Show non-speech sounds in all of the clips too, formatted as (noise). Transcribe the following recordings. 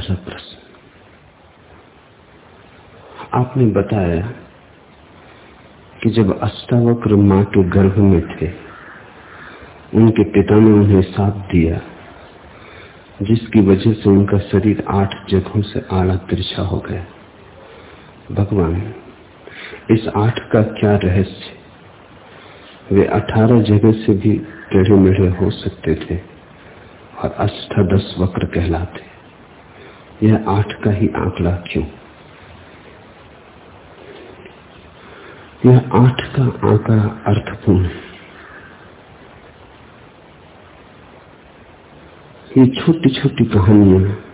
पहला प्रश्न आपने बताया कि जब अष्टावक्र माँ के गर्भ में थे, उनके पिता ने उन्हें साथ दिया, जिसकी वजह से उनका शरीर आठ जगहों से आड़ा तिरछा हो गया। भगवान, इस आठ का क्या रहस्य? वे अठारह जगह से भी टेढ़े मेढ़े हो सकते थे और अष्टादश वक्र कहलाते। यह आठ का ही आंकड़ा क्यों? यह आठ का आंकड़ा अर्थपूर्ण है। ये छोटी छोटी कहानियाँ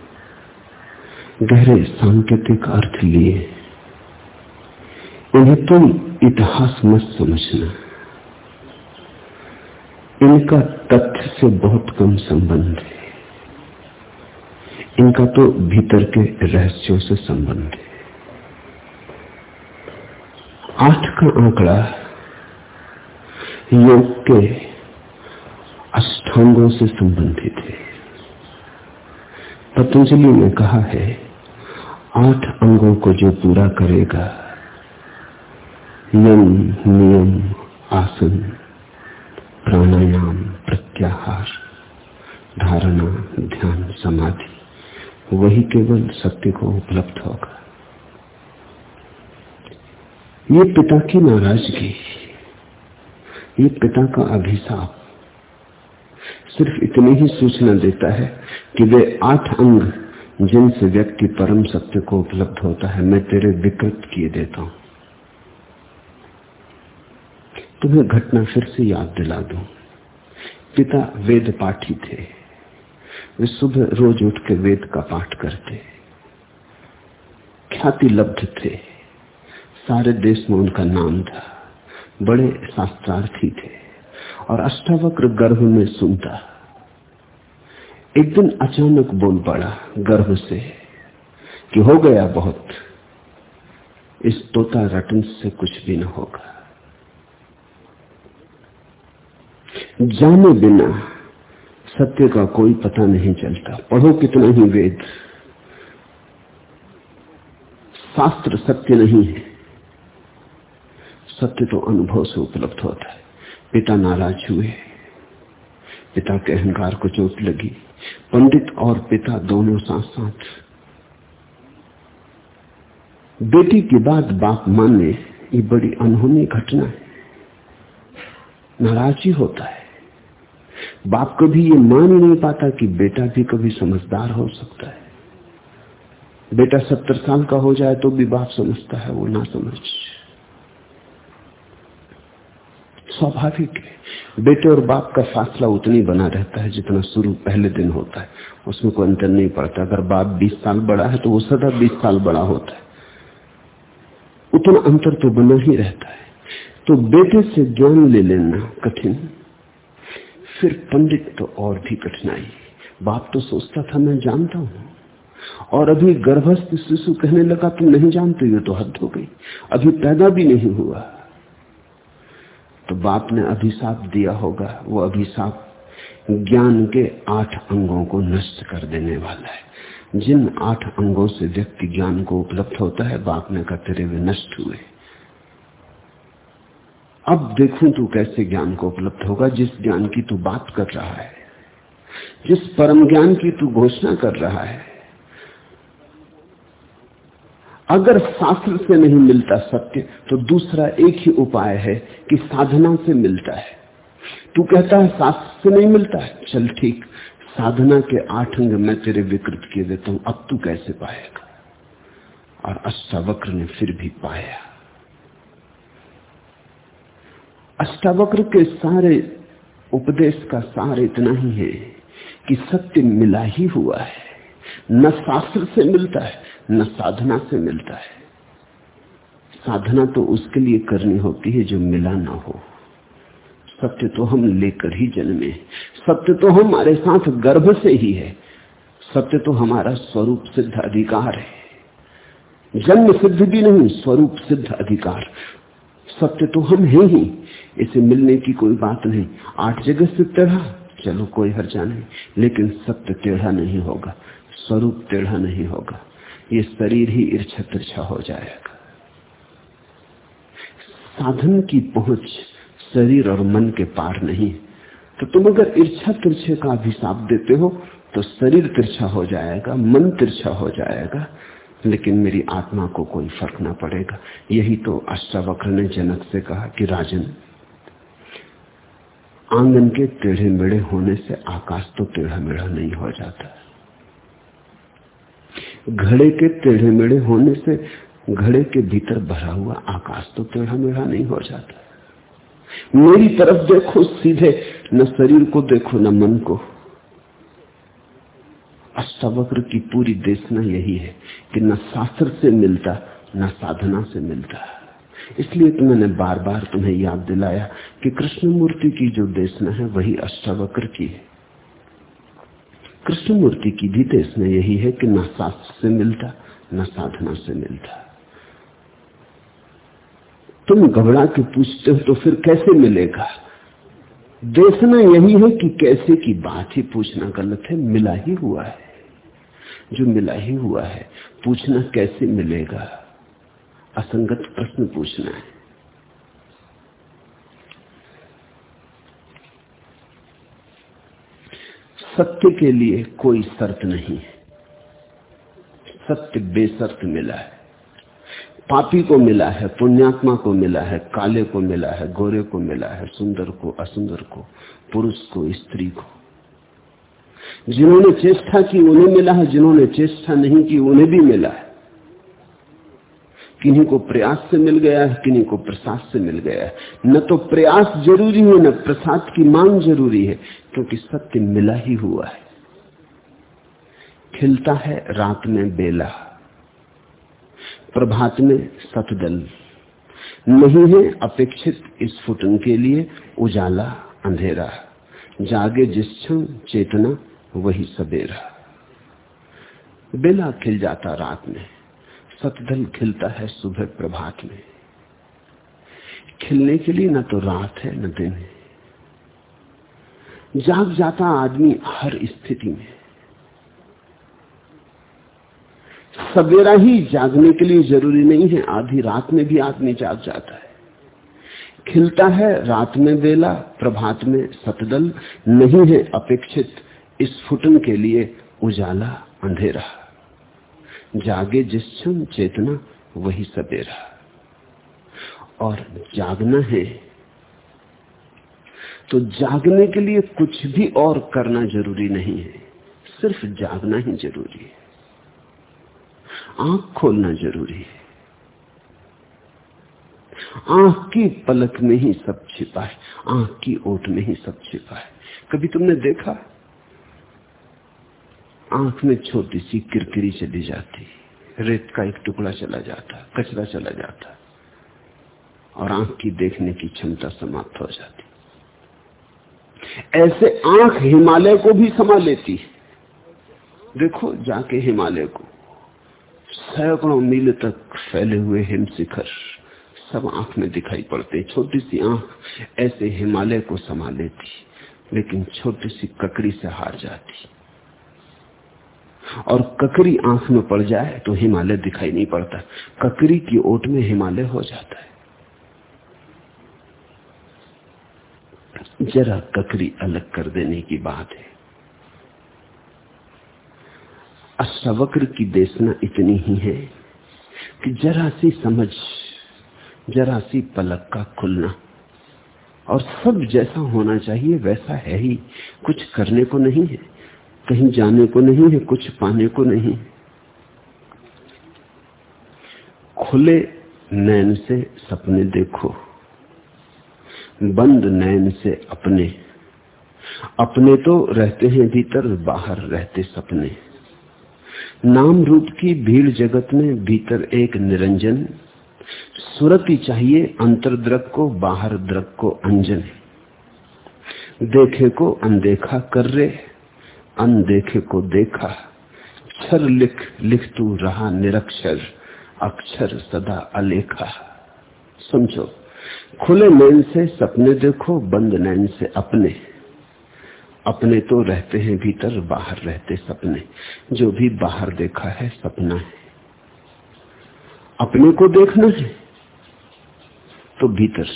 गहरे सांकेतिक अर्थ लिए इन्हें तुम इतिहास मत समझना। इनका तथ्य से बहुत कम संबंध है। इनका तो भीतर के रहस्यों से संबंध है। आठ का आंकड़ा, योग के अष्टांगों से संबंधित है। पतंजलि ने कहा है, आठ अंगों को जो पूरा करेगा, यम, नियम, आसन, प्राणायाम, प्रत्याहार, धारणा, ध्यान, समाधि। वही केवल सत्य को उपलब्ध होगा। ये पिता की नाराज़गी, ये पिता का अभिशाप सिर्फ़ इतनी ही सूचना देता है कि वे आठ अंग जिनसे व्यक्ति परम सत्य को उपलब्ध होता है, मैं तेरे विकृत किए देता हूँ। तुम्हें घटना फिर से याद दिला दू। पिता वेद पाठी थे। वे सुबह रोज उठ के वेद का पाठ करते। ख्याति लब्ध थे। सारे देश में उनका नाम था। बड़े शास्त्रार्थी थे। और अष्टावक्र गर्भ में सुनता। एक दिन अचानक बोल पड़ा गर्भ से कि हो गया बहुत। इस तोता रटन से कुछ भी न होगा। जाने बिना सत्य का कोई पता नहीं चलता। पढ़ो कितना ही वेद। शास्त्र सत्य नहीं है। सत्य तो अनुभव से उपलब्ध होता है। पिता नाराज़ हुए। पिता के अहंकार को चोट लगी। पंडित और पिता दोनों साथ साथ बेटी की बात बाप माने ये बड़ी अनहोनी घटना है। नाराज़ ही होता है। बाप कभी ये मान ही नहीं पाता कि बेटा भी कभी समझदार हो सकता है। बेटा सत्तर साल का हो जाए तो भी बाप समझता है, वो ना समझ। स्वाभाविक है। बेटे और बाप का फासला उतनी बना रहता है जितना शुरू पहले दिन होता है। उसमें कोई अंतर नहीं पड़ता। अगर बाप 20 साल बड़ा है तो वो सदा 20 साल बड़ा होता है। उतना अंतर तो बना ही रहता है। तो बेटे से ज्ञान ले लेना कठिन। फिर पंडित तो और भी कठिनाई। बाप तो सोचता था, मैं जानता हूँ। और अभी गर्भस्थ शिशु कहने लगा, तुम नहीं जानते, ये तो हद हो गई। अभी पैदा भी नहीं हुआ। तो बाप ने अभिशाप दिया होगा। वो अभिशाप ज्ञान के आठ अंगों को नष्ट कर देने वाला है। जिन आठ अंगों से व्यक्ति ज्ञान को उपलब्ध होता है, बाप ने कहा, तेरे वे नष्ट हुए। अब देखूँ तू कैसे ज्ञान को उपलब्ध होगा। जिस ज्ञान की तू बात कर रहा है, जिस परम ज्ञान की तू घोषणा कर रहा है, अगर शास्त्र से नहीं मिलता सत्य तो दूसरा एक ही उपाय है कि साधना से मिलता है। तू कहता है, शास्त्र से नहीं मिलता है। चल ठीक, साधना के आठ अंग मैं तेरे विकृत किए देता हूँ। अब तू कैसे पाएगा? और अष्टावक्र ने फिर भी पाया। अष्टावक्र के सारे उपदेश का सार इतना ही है कि सत्य मिला ही हुआ है। न शास्त्र से मिलता है, न साधना से मिलता है। साधना तो उसके लिए करनी होती है जो मिला ना हो। सत्य तो हम लेकर ही जन्मे। सत्य तो हमारे साथ गर्भ से ही है। सत्य तो हमारा स्वरूप सिद्ध अधिकार है। जन्म सिद्ध भी नहीं, स्वरूप सिद्ध अधिकार। सत्य तो हम हैं ही। इसे मिलने की कोई बात नहीं। आठ जगह से टेढ़ा चलो कोई हर्जा नहीं। लेकिन सत्य टेढ़ा नहीं होगा, स्वरूप टेढ़ा नहीं होगा। ये शरीर ही ईर्छा तिरछा हो जाएगा। साधन की पहुँच शरीर और मन के पार नहीं। तो तुम अगर ईर्छा तिरछे का अभिशाप देते हो तो शरीर तिरछा हो जाएगा, मन तिरछा हो जाएगा। लेकिन मेरी आत्मा को कोई फ़र्क ना पड़ेगा। यही तो अष्टावक्र ने जनक से कहा कि राजन आँगन के टेढ़े मेढ़े होने से आकाश तो टेढ़ा मेढ़ा नहीं हो जाता। घड़े के टेढ़े मेढ़े होने से घड़े के भीतर भरा हुआ आकाश तो टेढ़ा मेढ़ा नहीं हो जाता। मेरी तरफ़ देखो, सीधे न शरीर को देखो, न मन को। अष्टावक्र की पूरी देशना यही है कि न शास्त्र से मिलता, न साधना से मिलता। इसलिए तो मैंने बार बार तुम्हें याद दिलाया कि कृष्ण मूर्ति की जो देशना है, वही अष्टावक्र की है। कृष्ण मूर्ति की भी देशना यही है कि न शास्त्र से मिलता, न साधना से मिलता। तुम घबरा के पूछते हो तो फिर कैसे मिलेगा? देखना यही है कि कैसे की बात ही पूछना गलत है, मिला ही हुआ है। जो मिला ही हुआ है, पूछना कैसे मिलेगा? असंगत प्रश्न पूछना है। सत्य के लिए कोई शर्त नहीं है। सत्य बेसर्त मिला है। पापी को मिला है, पुण्यात्मा को मिला है, काले को मिला है, गोरे को मिला है, सुंदर को, असुंदर को, पुरुष को, स्त्री को। जिन्होंने चेष्टा की, उन्हें मिला है, जिन्होंने चेष्टा नहीं की, उन्हें भी मिला है। किन्हीं को प्रयास से मिल गया है, किन्हीं को प्रसाद से मिल गया है। न तो प्रयास ज़रूरी है, न प्रसाद की मांग ज़रूरी है, क्योंकि सत्य मिला ही हुआ है। खिलता है रात में बेला। प्रभात में सतदल। नहीं है अपेक्षित इस फुटन के लिए उजाला अंधेरा। जागे जिस क्षण चेतना, वही सवेरा। बेला खिल जाता रात में। सतदल खिलता है सुबह प्रभात में। खिलने के लिए न तो रात है, न दिन है। जाग जाता आदमी हर स्थिति में। सवेरा ही जागने के लिए ज़रूरी नहीं है, आधी रात में भी आदमी जाग जाता है। खिलता है रात में बेला प्रभात में सतदल, नहीं है अपेक्षित इस फुटन के लिए उजाला, अंधेरा। जागे जिस क्षण चेतना वही सवेरा और जागना है तो जागने के लिए कुछ भी और करना ज़रूरी नहीं है। सिर्फ़ जागना ही ज़रूरी है। आँख खोलना ज़रूरी है। आँख की पलक में ही सब छिपा है, आँख की ओट में ही सब छिपा है। कभी तुमने देखा? आँख में छोटी सी किरकिरी चली जाती। रेत का एक टुकड़ा चला जाता, कचरा चला जाता। और आँख की देखने की क्षमता समाप्त हो जाती। ऐसे आँख हिमालय को भी समा लेती। देखो जाके हिमालय को। सैकड़ों मील तक फैले हुए हिम शिखर सब आँख में दिखाई पड़ते। छोटी सी आँख ऐसे हिमालय को समा लेती, लेकिन छोटी सी ककड़ी से हार जाती। और ककरी आँख में पड़ जाए तो हिमालय दिखाई नहीं पड़ता। ककरी की ओट में हिमालय हो जाता है। जरा ककरी अलग कर देने की बात है। अष्टावक्र की देशना इतनी ही है कि जरा सी समझ, जरा सी पलक का खुलना और सब जैसा होना चाहिए वैसा है ही। कुछ करने को नहीं है। कहीं जाने को नहीं है, कुछ पाने को नहीं। खुले नैन से सपने देखो, बंद नैन से अपने। अपने तो रहते हैं भीतर, बाहर रहते सपने। नाम रूप की भीड़ जगत में भीतर एक निरंजन। सुरति चाहिए अंतरद्रक को, बाहर द्रक को अंजन। देखे को अनदेखा कर रहे अनदेखे को देखा। क्षर लिख लिख तू रहा निरक्षर, अक्षर सदा अलेखा। समझो, खुले नैन से सपने देखो, बंद नैन से अपने। अपने तो रहते हैं भीतर, बाहर रहते सपने। जो भी बाहर देखा है, सपना है। अपने को देखना है तो भीतर।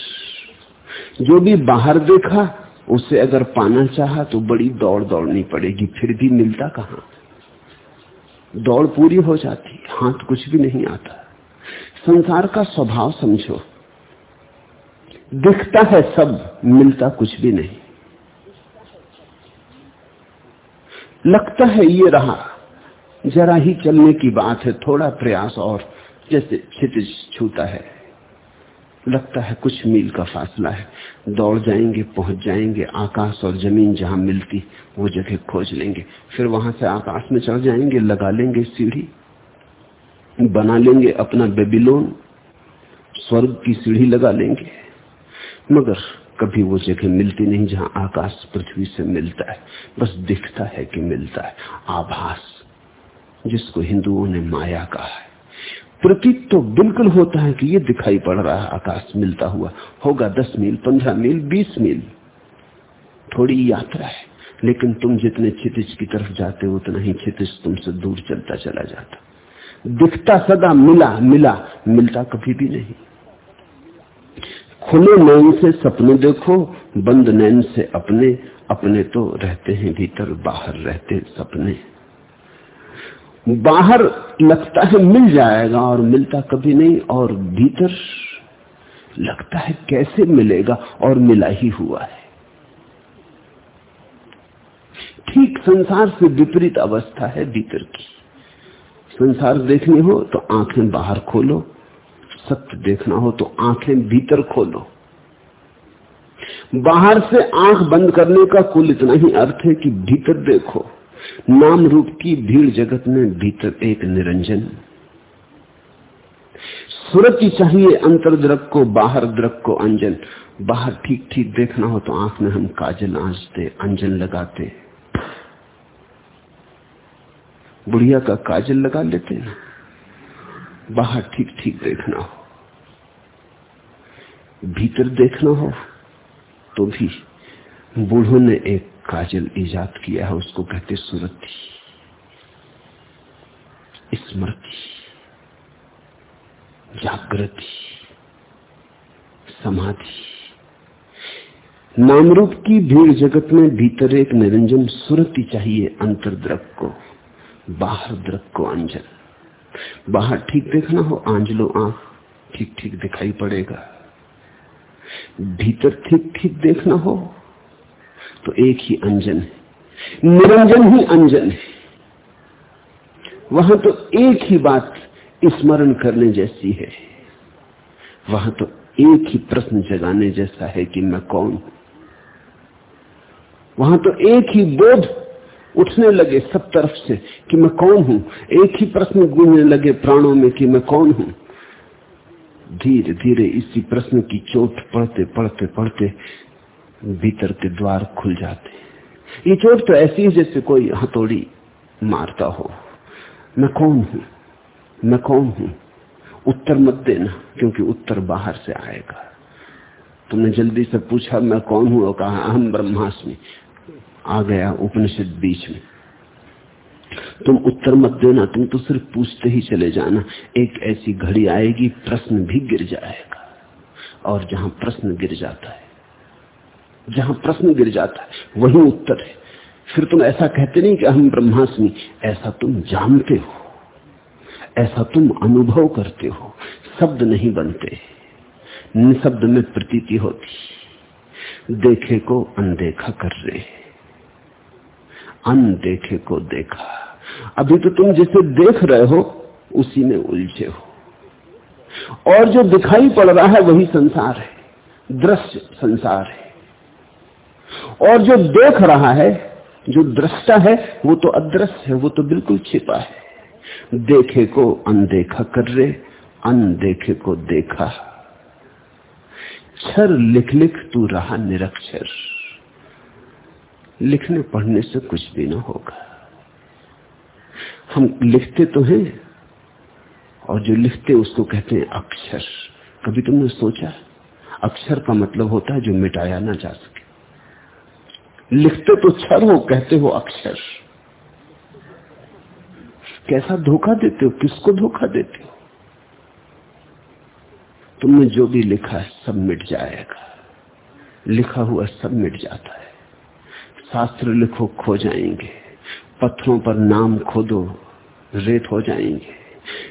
जो भी बाहर देखा उसे अगर पाना चाहा तो बड़ी दौड़ दौड़नी पड़ेगी, फिर भी मिलता कहाँ? दौड़ पूरी हो जाती, हाथ कुछ भी नहीं आता। संसार का स्वभाव समझो। दिखता है सब, मिलता कुछ भी नहीं। लगता है ये रहा, जरा ही चलने की बात है, थोड़ा प्रयास और, जैसे क्षितिज छूता है। लगता है कुछ मील का फासला है। दौड़ जाएँगे, पहुँच जाएँगे, आकाश और ज़मीन जहाँ मिलती, वो जगह खोज लेंगे। फिर वहाँ से आकाश में चढ़ जाएँगे, लगा लेंगे सीढ़ी, बना लेंगे अपना बेबीलोन, स्वर्ग की सीढ़ी लगा लेंगे। मगर कभी वो जगह मिलती नहीं जहाँ आकाश पृथ्वी से मिलता है। बस दिखता है कि मिलता है। आभास, जिसको हिंदुओं ने माया कहा है। प्रतीक तो बिल्कुल होता है कि ये दिखाई पड़ रहा है, आकाश मिलता हुआ। होगा दस मील, पंद्रह मील, बीस मील। थोड़ी यात्रा है, लेकिन तुम जितने क्षितिज की तरफ़ जाते हो, उतना ही क्षितिज तुमसे दूर चलता चला जाता। दिखता सदा मिला मिला, मिलता कभी भी नहीं। खुले नैन से सपने देखो, बंद नैन से अपने अपने तो रहते हैं भीतर, बाहर रहते सपने। बाहर लगता है मिल जाएगा और मिलता कभी नहीं और भीतर लगता है कैसे मिलेगा और मिला ही हुआ है। ठीक संसार से विपरीत अवस्था है भीतर की। संसार देखनी हो तो आँखें बाहर खोलो, सत्य देखना हो तो आँखें भीतर खोलो। बाहर से आँख बंद करने का कुल इतना ही अर्थ है कि भीतर देखो। नाम रूप की भीड़ जगत में भीतर एक निरंजन। सुरति चाहिए अंतर द्रक को, बाहर द्रक को अंजन। बाहर ठीक ठीक देखना हो तो आँख में हम काजल आंचते, अंजन लगाते। बुढ़िया का काजल लगा लेते ना बाहर ठीक ठीक देखना हो। भीतर देखना हो तो भी बूढ़ों ने एक काजल ईजाद किया है, उसको कहते सुरति स्मृति। जागृति। समाधि। नाम रूप की भीड़ जगत में भीतर एक निरंजन सुरति चाहिए अंतर द्रक को, बाहर द्रक को अंजन। बाहर ठीक देखना हो, आंजलो आँख ठीक ठीक दिखाई पड़ेगा। भीतर ठीक ठीक देखना हो तो एक ही अंजन है। निरंजन ही अंजन है। वहाँ तो एक ही बात स्मरण करने जैसी है। वहाँ तो एक ही प्रश्न जगाने जैसा है कि मैं कौन हूँ? वहाँ तो एक ही बोध उठने लगे सब तरफ़ से कि मैं कौन हूँ? एक ही प्रश्न गूंजने लगे प्राणों में कि मैं कौन हूँ? धीरे धीरे इसी प्रश्न की चोट पढ़ते पढ़ते पढ़ते भीतर के द्वार खुल जाते ये चोट तो ऐसी है जैसे कोई हथौड़ी मारता हो। मैं कौन हूँ? मैं कौन हूँ? उत्तर मत देना, क्योंकि उत्तर बाहर से आएगा। तुमने जल्दी से पूछा, मैं कौन हूँ? और कहा, अहम ब्रह्मास्मि। आ गया उपनिषद बीच में। तुम उत्तर मत देना, तुम तो सिर्फ़ पूछते ही चले जाना। एक ऐसी घड़ी आएगी, प्रश्न भी गिर जाएगा। और जहाँ प्रश्न गिर जाता है जहाँ प्रश्न गिर जाता है, वही उत्तर है। फिर तुम ऐसा कहते नहीं कि हम ब्रह्मास्मि, ऐसा तुम जानते हो। ऐसा तुम अनुभव करते हो। शब्द नहीं बनते। निशब्द में प्रतीति होती। देखे को अनदेखा कर रहे अनदेखे को देखा। अभी तो तुम जिसे देख रहे हो, उसी में उलझे हो। और जो दिखाई पड़ रहा है, वही संसार है। दृश्य संसार है। और जो देख रहा है, जो दृष्टा है, वो तो अदृश्य है, वो तो बिल्कुल छिपा है। देखे को अनदेखा कर रहे अनदेखे को देखा। क्षर लिख लिख तू रहा निरक्षर। लिखने पढ़ने से कुछ भी ना होगा। हम लिखते तो हैं, और जो लिखते उसको कहते हैं अक्षर। कभी तुमने सोचा? अक्षर का मतलब होता है जो मिटाया ना जा सके। लिखते तो क्षर हो, कहते हो अक्षर। कैसा धोखा देते हो? किसको धोखा देते हो? तुमने जो भी लिखा है, सब मिट जाएगा। लिखा हुआ सब मिट जाता है। शास्त्र लिखो, खो जाएँगे। पत्थरों पर नाम खोदो, रेत हो जाएँगे।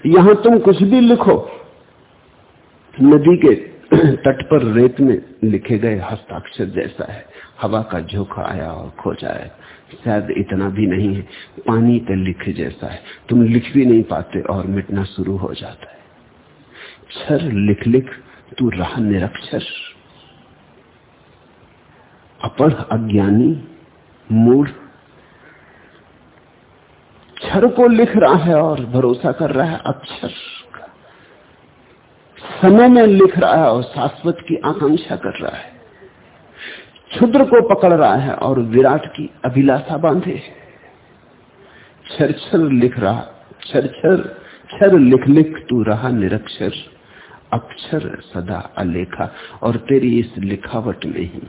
यहाँ तुम कुछ भी लिखो, नदी के (clears throat) तट पर रेत में लिखे गए हस्ताक्षर जैसा है। हवा का झोंका आया और खो जाए शायद इतना भी नहीं है, पानी पे लिखे जैसा है। तुम लिख भी नहीं पाते और मिटना शुरू हो जाता है। क्षर लिख लिख, तू रहा निरक्षर। अपढ़ अज्ञानी मूड क्षर को लिख रहा है और भरोसा कर रहा है अक्षर। का समय में लिख रहा है और शाश्वत की आकांक्षा कर रहा है। क्षुद्र को पकड़ रहा है और विराट की अभिलाषा बांधे छर लिख रहा छर छर छर लिख लिख तू रहा निरक्षर, अक्षर सदा अलेखा और तेरी इस लिखावट में ही।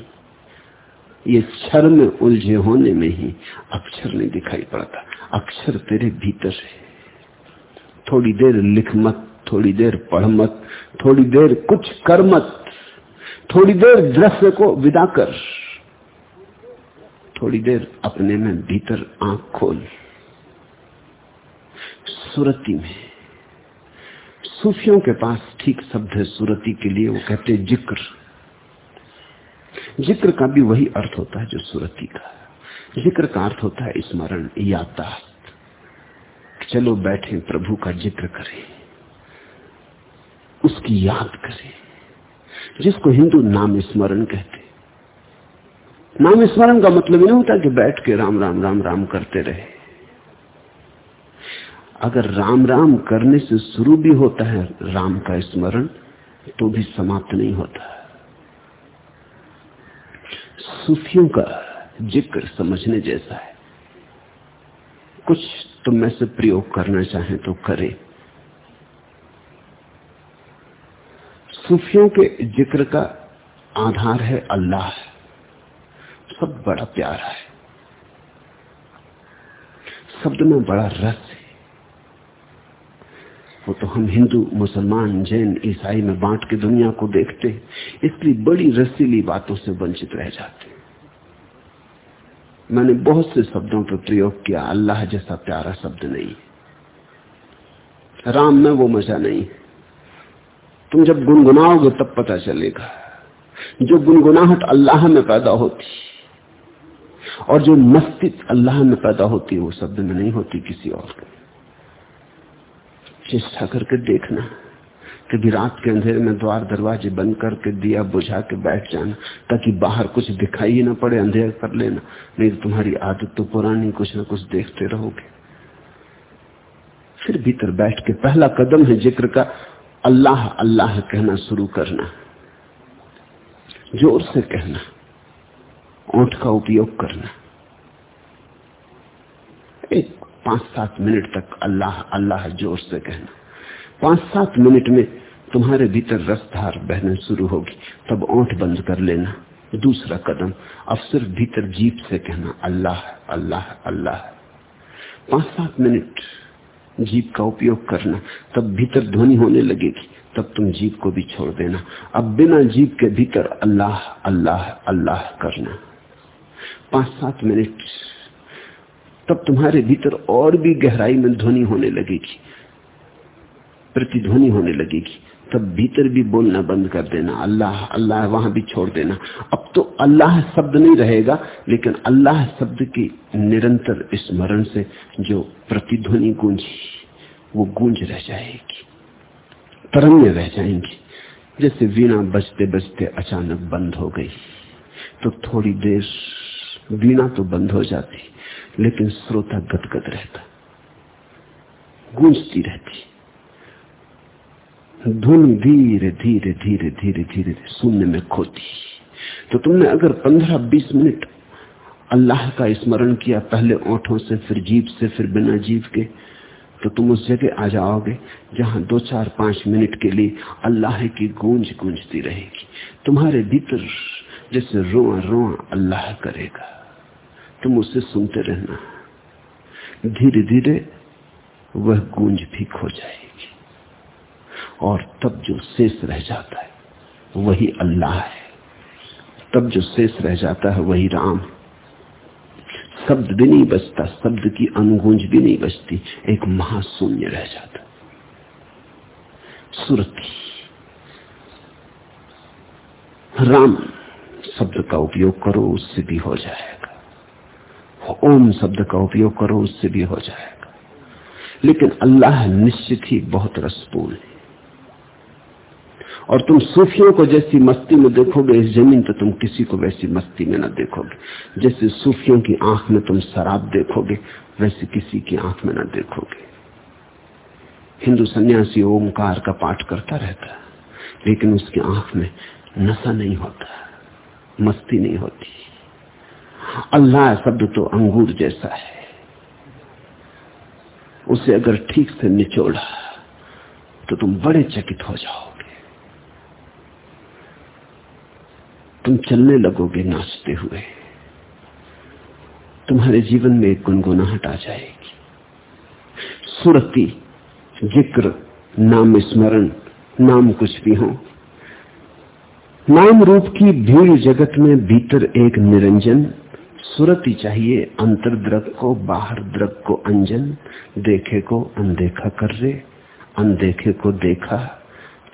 ये क्षर में उलझे होने में ही अक्षर नहीं दिखाई पड़ता, अक्षर तेरे भीतर है। थोड़ी देर लिख मत थोड़ी देर पढ़ मत, थोड़ी देर कुछ कर मत, थोड़ी देर दृश्य को विदा कर, थोड़ी देर अपने में भीतर आँख खोल। सुरती में, सूफियों के पास ठीक शब्द है सुरती के लिए, वो कहते ज़िक्र। ज़िक्र का भी वही अर्थ होता है जो सुरती का ज़िक्र का अर्थ होता है स्मरण यादाश्त चलो बैठे, प्रभु का ज़िक्र करें। उसकी याद करें। जिसको हिंदू नाम स्मरण कहते नाम स्मरण का मतलब नहीं होता कि बैठ के राम राम राम राम करते रहे। अगर राम राम करने से शुरू भी होता है राम का स्मरण तो भी समाप्त नहीं होता। सूफियों का ज़िक्र समझने जैसा है। कुछ तुम में से प्रयोग करना चाहे तो करें। सूफियों के ज़िक्र का आधार है अल्लाह। सब बड़ा प्यारा है। शब्द में बड़ा रस है। वो तो हम हिंदू, मुसलमान, जैन, ईसाई में बांट के दुनिया को देखते हैं। इसलिए बड़ी रसीली बातों से वंचित रह जाते हैं। मैंने बहुत से शब्दों पर प्रयोग किया। अल्लाह जैसा प्यारा शब्द नहीं। राम में वो मज़ा नहीं। है तुम जब गुनगुनाओगे तब पता चलेगा। जो गुनगुनाहट अल्लाह में पैदा होती, और जो मस्ती अल्लाह में पैदा होती, वो शब्द में नहीं होती किसी और चेष्टा करके देखना, कभी रात के अंधेरे में द्वार दरवाजे बंद करके दिया बुझा के बैठ जाना, ताकि बाहर कुछ दिखाई ना पड़े, अंधेर कर लेना। नहीं तो तुम्हारी आदत तो पुरानी, कुछ ना कुछ देखते रहोगे। फिर भीतर बैठ के पहला कदम है ज़िक्र का अल्लाह अल्लाह कहना शुरू करना। ज़ोर से कहना। ओठ का उपयोग करना। एक पाँच सात मिनट तक अल्लाह अल्लाह ज़ोर से कहना। पाँच सात मिनट में तुम्हारे भीतर रसधार बहना शुरू होगी। तब ओठ बंद कर लेना। दूसरा कदम, अब सिर्फ़ भीतर जीप से कहना, अल्लाह अल्लाह अल्लाह। पाँच सात मिनट जीप का उपयोग करना। तब भीतर ध्वनि होने लगेगी, तब तुम जीप को भी छोड़ देना। अब बिना जीप के भीतर अल्लाह अल्लाह अल्लाह करना। पाँच सात मिनट, तब तुम्हारे भीतर और भी गहराई में ध्वनि होने लगेगी, प्रतिध्वनि होने लगेगी। तब भीतर भी बोलना बंद कर देना। अल्लाह अल्लाह वहाँ भी छोड़ देना। अब तो अल्लाह शब्द नहीं रहेगा, लेकिन अल्लाह शब्द की निरंतर स्मरण से जो प्रतिध्वनि गूंजी, वो गूंज रह जाएगी। तरंगे रह जाएँगी। जैसे वीणा बजते बजते अचानक बंद हो गई तो थोड़ी देर वीणा तो बंद हो जाती, लेकिन श्रोता गदगद रहता, गूंजती रहती। धुन धीरे धीरे धीरे धीरे धीरे शून्य में खोती। तो तुमने अगर पंद्रह बीस मिनट अल्लाह का स्मरण किया पहले ओठों से, फिर जीप से, फिर बिना जीप के तो तुम उस जगह आ जाओगे जहाँ दो, चार, पाँच मिनट के लिए अल्लाह की गूंज गूंजती रहेगी। तुम्हारे भीतर जैसे रोआ रोआ अल्लाह करेगा। तुम उसे सुनते रहना। धीरे धीरे वह गूंज भी खो जाएगी। और तब जो शेष रह जाता है, वही अल्लाह है। तब जो शेष रह जाता है, वही राम शब्द भी नहीं बचता, शब्द की अनुगूंज भी नहीं बचती, एक महाशून्य रह जाता सुरती राम शब्द का उपयोग करो, उससे भी हो जाएगा। ओम शब्द का उपयोग करो, उससे भी हो जाएगा। लेकिन अल्लाह निश्चित ही बहुत रसपूर्ण है। और तुम सूफियों को जैसी मस्ती में देखोगे, इस ज़मीन तो तुम किसी को वैसी मस्ती में न देखोगे। जैसे सूफियों की आँख में तुम शराब देखोगे, वैसे किसी की आँख में न देखोगे। हिंदू सन्यासी ओमकार का पाठ करता रहता लेकिन उसकी आँख में नशा नहीं होता, मस्ती नहीं होती। अल्लाह शब्द तो अंगूर जैसा है। उसे अगर ठीक से निचोड़ा तो तुम बड़े चकित हो जाओ। तुम चलने लगोगे नाचते हुए। तुम्हारे जीवन में एक गुनगुनाहट आ जाएगी। सुरती, ज़िक्र, नाम स्मरण, नाम कुछ भी हो। नाम रूप की भीड़ जगत में भीतर एक निरंजन, सुरती चाहिए अंतर द्रग को, बाहर द्रग को अंजन, देखे को अनदेखा कर रे, अनदेखे को देखा,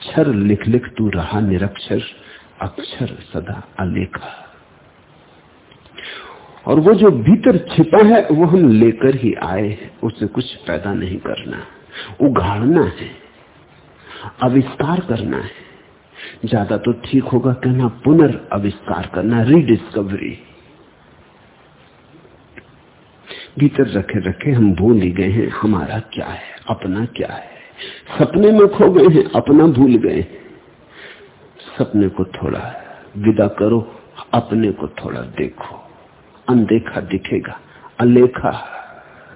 छर लिख लिख तू रहा निरक्षर अक्षर सदा अलेखा। और वो जो भीतर छिपा है, वो हम लेकर ही आए हैं। उसे कुछ पैदा नहीं करना। उगाड़ना है। आविष्कार करना है। ज़्यादा तो ठीक होगा कहना पुनर्विष्कार करना रीडिस्कवरी भीतर रखे रखे हम भूल ही गए हैं, हमारा क्या है, अपना क्या है। सपने में खो गए हैं, अपना भूल गए हैं। सपने को थोड़ा विदा करो, अपने को थोड़ा देखो। अनदेखा दिखेगा अलेखा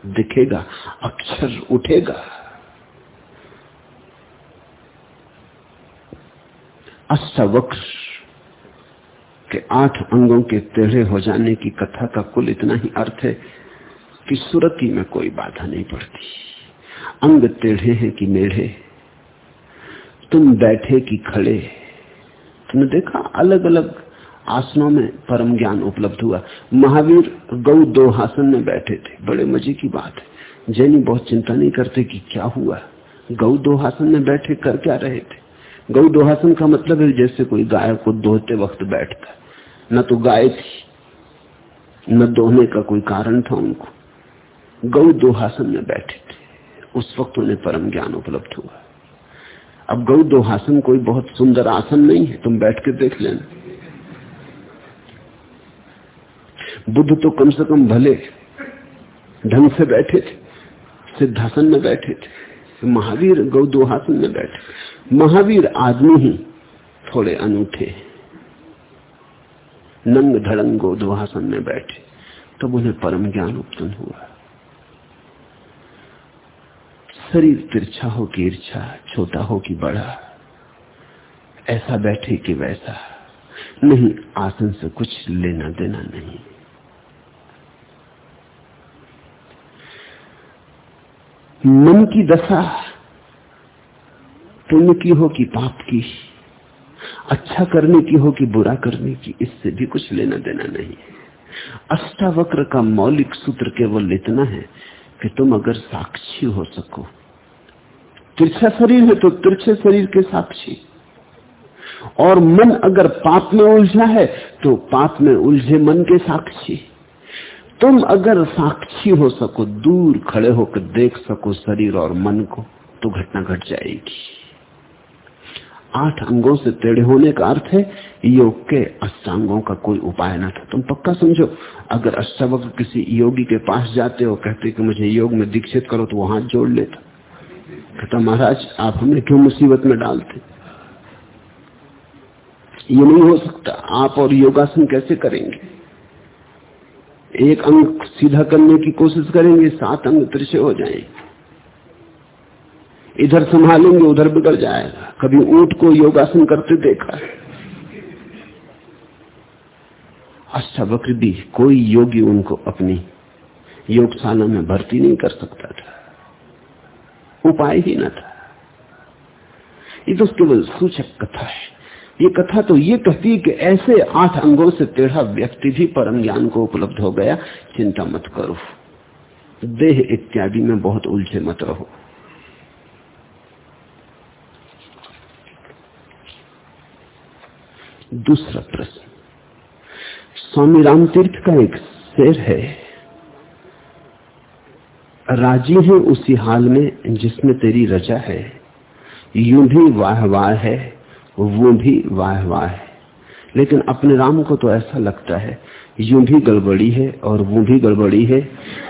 दिखेगा, अक्षर उठेगा। अष्टावक्र के आठ अंगों के टेढ़े हो जाने की कथा का कुल इतना ही अर्थ है कि सुरती में कोई बाधा नहीं पड़ती। अंग टेढ़े हैं कि मेढ़े, तुम बैठे कि खड़े तुमने देखा अलग अलग आसनों में परम ज्ञान उपलब्ध हुआ। महावीर गौ दो हासन में बैठे थे। बड़े मज़े की बात है। जैनी बहुत चिंता नहीं करते कि क्या हुआ। गौ दो हासन में बैठे कर क्या रहे थे? गौ दोहासन का मतलब है जैसे कोई गाय को दोहते वक्त बैठता न तो गाय थी, न दोहने का कोई कारण था उनको। गौ दोहासन में बैठे थे। उस वक्त उन्हें परम ज्ञान उपलब्ध हुआ। अब गौ दो हासन कोई बहुत सुंदर आसन नहीं है, तुम बैठ के देख लेना। बुद्ध तो कम से कम भले ढंग से बैठे थे, सिद्धासन में बैठे थे, महावीर गौ दो हासन में बैठे महावीर आदमी ही थोड़े अनूठे नंग धड़ंग गौ दो हासन में बैठे, तब उन्हें परम ज्ञान उत्पन्न हुआ। शरीर तिरछा हो कि ईर्छा छोटा हो कि बड़ा, ऐसा बैठे कि वैसा। नहीं, आसन से कुछ लेना देना नहीं। मन की दशा पुण्य की हो कि पाप की अच्छा करने की हो कि बुरा करने की, इससे भी कुछ लेना देना नहीं। अष्टावक्र का मौलिक सूत्र केवल इतना है कि तुम अगर साक्षी हो सको तिरछा शरीर है तो तिरछे शरीर के साक्षी। और मन अगर पाप में उलझा है तो पाप में उलझे मन के साक्षी। तुम अगर साक्षी हो सको, दूर खड़े होकर देख सको शरीर और मन को तो घटना घट जाएगी। आठ अंगों से टेढ़े होने का अर्थ है, योग के अष्टांगों का कोई उपाय ना था। तुम पक्का समझो, अगर अष्टावक किसी योगी के पास जाते हो, कहते कि मुझे योग में दीक्षित करो तो वो हाथ जोड़ लेता। कहता, महाराज, आप हमें क्यों मुसीबत में डालते ये नहीं हो सकता। आप और योगासन कैसे करेंगे? एक अंग सीधा करने की कोशिश करेंगे, सात अंग तिरछे हो जाएँगे। इधर संभालेंगे, उधर बिगड़ जाएगा। कभी ऊँट को योगासन करते देखा है। अष्टावक्र भी कोई योगी उनको अपनी योगशाला में भर्ती नहीं कर सकता था। उपाय ही न था। ये तो केवल सूचक कथा है। ये कथा तो ये कहती है कि ऐसे आठ अंगों से टेढ़ा व्यक्ति भी परम ज्ञान को उपलब्ध हो गया। चिंता मत करो। देह इत्यादि में बहुत उलझे मत रहो। दूसरा प्रश्न। स्वामी राम तीर्थ का एक शेर है। राज़ी है उसी हाल में जिसमें तेरी रजा है। यूँ भी वाह वाह है, वो भी वाह वाह है। लेकिन अपने राम को तो ऐसा लगता है, यूँ भी गड़बड़ी है और वो भी गड़बड़ी है,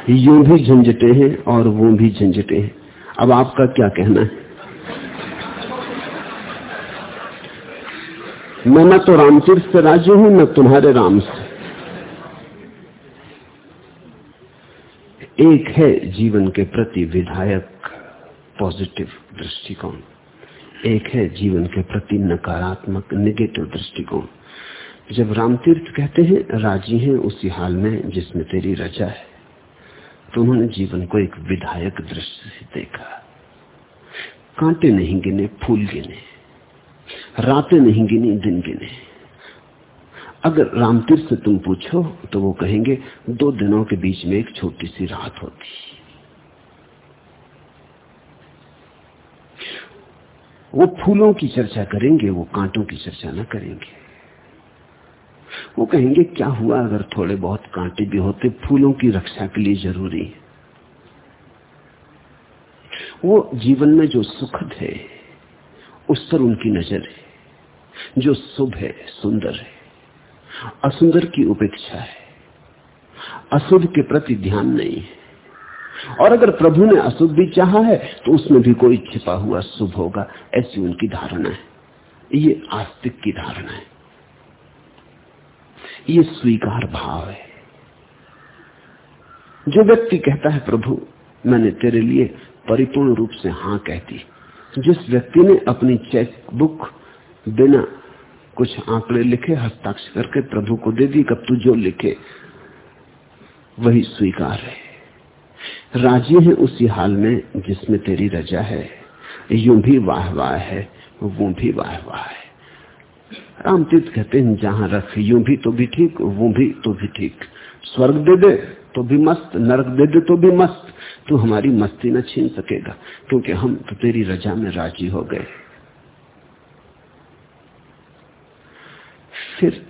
यूँ भी झंझटे हैं और वो भी झंझटे हैं। अब आपका क्या कहना है? मैं न तो रामतीर्थ से राज़ी हूँ, न तुम्हारे राम से। एक है जीवन के प्रति विधायक पॉजिटिव दृष्टिकोण। एक है जीवन के प्रति नकारात्मक निगेटिव दृष्टिकोण। जब रामतीर्थ कहते हैं, राज़ी हैं उसी हाल में जिसमें तेरी रजा है तो उन्होंने जीवन को एक विधायक दृष्टि से देखा। कांटे नहीं गिने, फूल गिने, रातें नहीं गिनी, दिन गिने। अगर रामतीर्थ से तुम पूछो तो वो कहेंगे, दो दिनों के बीच में एक छोटी सी रात होती। वो फूलों की चर्चा करेंगे, वो कांटों की चर्चा ना करेंगे। वो कहेंगे, क्या हुआ अगर थोड़े बहुत कांटे भी होते, फूलों की रक्षा के लिए ज़रूरी? है वो जीवन में जो सुखद है, उस पर उनकी नज़र है। जो शुभ है, सुंदर है। असुंदर की उपेक्षा है। अशुभ के प्रति ध्यान नहीं है। और अगर प्रभु ने अशुभ भी चाहा है तो उसमें भी कोई छिपा हुआ शुभ होगा, ऐसी उनकी धारणा है। ये आस्तिक की धारणा है। ये स्वीकार भाव है। जो व्यक्ति कहता है, प्रभु, मैंने तेरे लिए परिपूर्ण रूप से हाँ कहती जिस व्यक्ति ने अपनी चेक बुक बिना कुछ आंकड़े लिखे, हस्ताक्षर करके प्रभु को दे दी कब तू जो लिखे, वही स्वीकार है। राज़ी है उसी हाल में जिसमें तेरी रजा है। यूँ भी वाह वाह है, वो भी वाह वाह है। रामतीर्थ कहते हैं, जहाँ रख, यूँ भी तो भी ठीक, वो भी तो भी ठीक। स्वर्ग दे दे तो भी मस्त, नरक दे दे तो भी मस्त। तू हमारी मस्ती न छीन सकेगा, क्योंकि हम तो तेरी रजा में राज़ी हो गए। फिर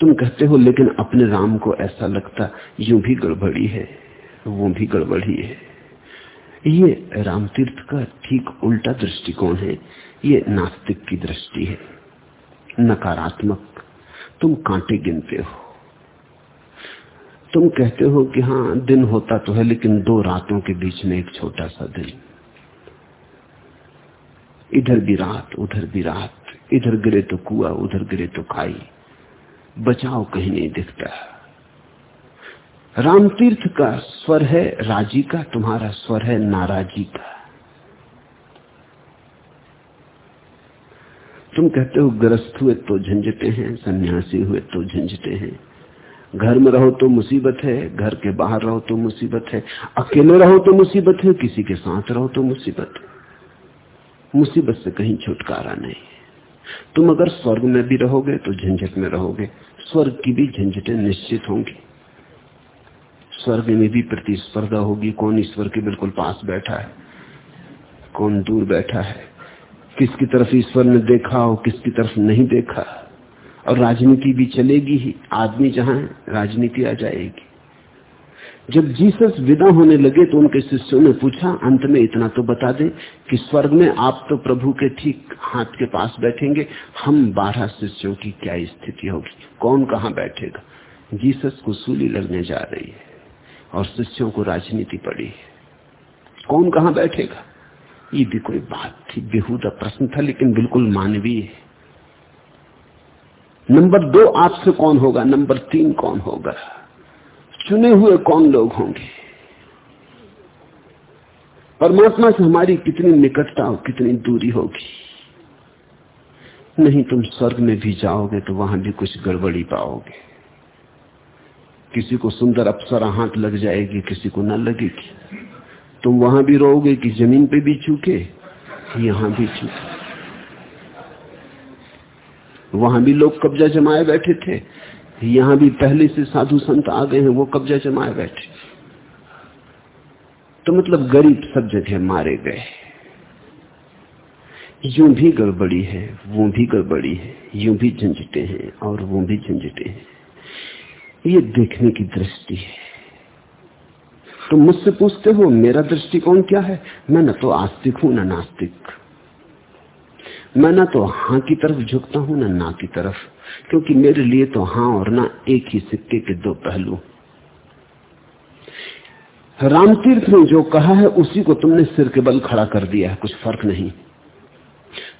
तुम कहते हो, लेकिन अपने राम को ऐसा लगता, यूँ भी गड़बड़ी है, वो भी गड़बड़ी है। ये रामतीर्थ का ठीक उल्टा दृष्टिकोण है, ये नास्तिक की दृष्टि है, नकारात्मक। तुम कांटे गिनते हो। तुम कहते हो कि हाँ दिन होता तो है, लेकिन दो रातों के बीच में एक छोटा सा दिन। इधर भी रात, उधर भी रात। इधर गिरे तो कुआ, उधर गिरे तो खाई। बचाव कहीं नहीं दिखता। रामतीर्थ का स्वर है राज़ी का, तुम्हारा स्वर है नाराजी का। तुम कहते हो, ग्रस्त हुए तो झंझटे हैं, सन्यासी हुए तो झंझटे हैं। घर में रहो तो मुसीबत है, घर के बाहर रहो तो मुसीबत है, अकेले रहो तो मुसीबत है, किसी के साथ रहो तो मुसीबत मुसीबत से कहीं छुटकारा नहीं। तुम अगर स्वर्ग में भी रहोगे तो झंझट में रहोगे। स्वर्ग की भी झंझटें निश्चित होंगी। स्वर्ग में भी प्रतिस्पर्धा होगी। कौन ईश्वर के बिल्कुल पास बैठा है? कौन दूर बैठा है? किसकी तरफ़ ईश्वर ने देखा हो किसकी तरफ़ नहीं देखा? और राजनीति भी चलेगी ही। आदमी जहाँ राजनीति आ जाएगी। जब जीसस विदा होने लगे तो उनके शिष्यों ने पूछा, अंत में इतना तो बता दे कि स्वर्ग में आप तो प्रभु के ठीक हाथ के पास बैठेंगे, हम बारह शिष्यों की क्या स्थिति होगी? कौन कहाँ बैठेगा? जीसस को सूली लगने जा रही है और शिष्यों को राजनीति पड़ी है। कौन कहाँ बैठेगा? ये भी कोई बात थी, बेहूदा प्रश्न था, लेकिन बिल्कुल मानवीय है। नंबर दो आपसे कौन होगा? नंबर तीन कौन होगा? चुने हुए कौन लोग होंगे? परमात्मा से हमारी कितनी निकटता और कितनी दूरी होगी? नहीं तुम स्वर्ग में भी जाओगे तो वहाँ भी कुछ गड़बड़ी पाओगे। किसी को सुंदर अप्सरा हाथ लग जाएगी, किसी को न लगेगी। तुम वहाँ भी रहोगे कि ज़मीन पे भी चूके यहाँ भी चूके। वहाँ भी लोग कब्जा जमाए बैठे थे यहाँ भी पहले से साधु संत आ गए हैं, वो कब्जा जमाए बैठे। तो मतलब गरीब सब जगह मारे गए। यूँ भी गड़बड़ी है, वो भी गड़बड़ी है, यूँ भी झंझटे हैं और वो भी झंझटे हैं। ये देखने की दृष्टि है। तो मुझसे पूछते हो, मेरा दृष्टिकोण क्या है? मैं न तो आस्तिक हूँ, न नास्तिक। मैं ना तो हाँ की तरफ़ झुकता हूँ, ना ना की तरफ़। क्योंकि मेरे लिए तो हाँ और ना एक ही सिक्के के दो पहलू। रामतीर्थ ने जो कहा है, उसी को तुमने सिर के बल खड़ा कर दिया है, कुछ फ़र्क नहीं।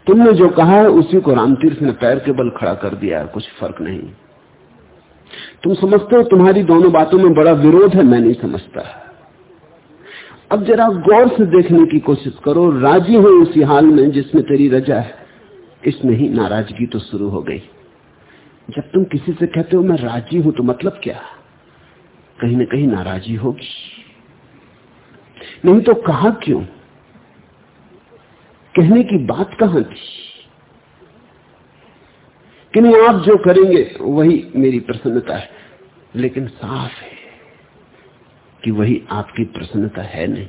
तुमने जो कहा है, उसी को रामतीर्थ ने पैर के बल खड़ा कर दिया है, कुछ फ़र्क नहीं। तुम समझते हो, तुम्हारी दोनों बातों में बड़ा विरोध है, मैं नहीं समझता। अब जरा गौर से देखने की कोशिश करो, राज़ी हो उसी हाल में जिसमें तेरी रजा है। इसमें ही नाराज़गी तो शुरू हो गई। जब तुम किसी से कहते हो, मैं राज़ी हूँ तो मतलब क्या? कहीं ना कहीं नाराजी होगी। नहीं तो कहा क्यों? कहने की बात कहाँ थी? कि नहीं, आप जो करेंगे, वही मेरी प्रसन्नता है। लेकिन साफ़ है कि वही आपकी प्रसन्नता है नहीं।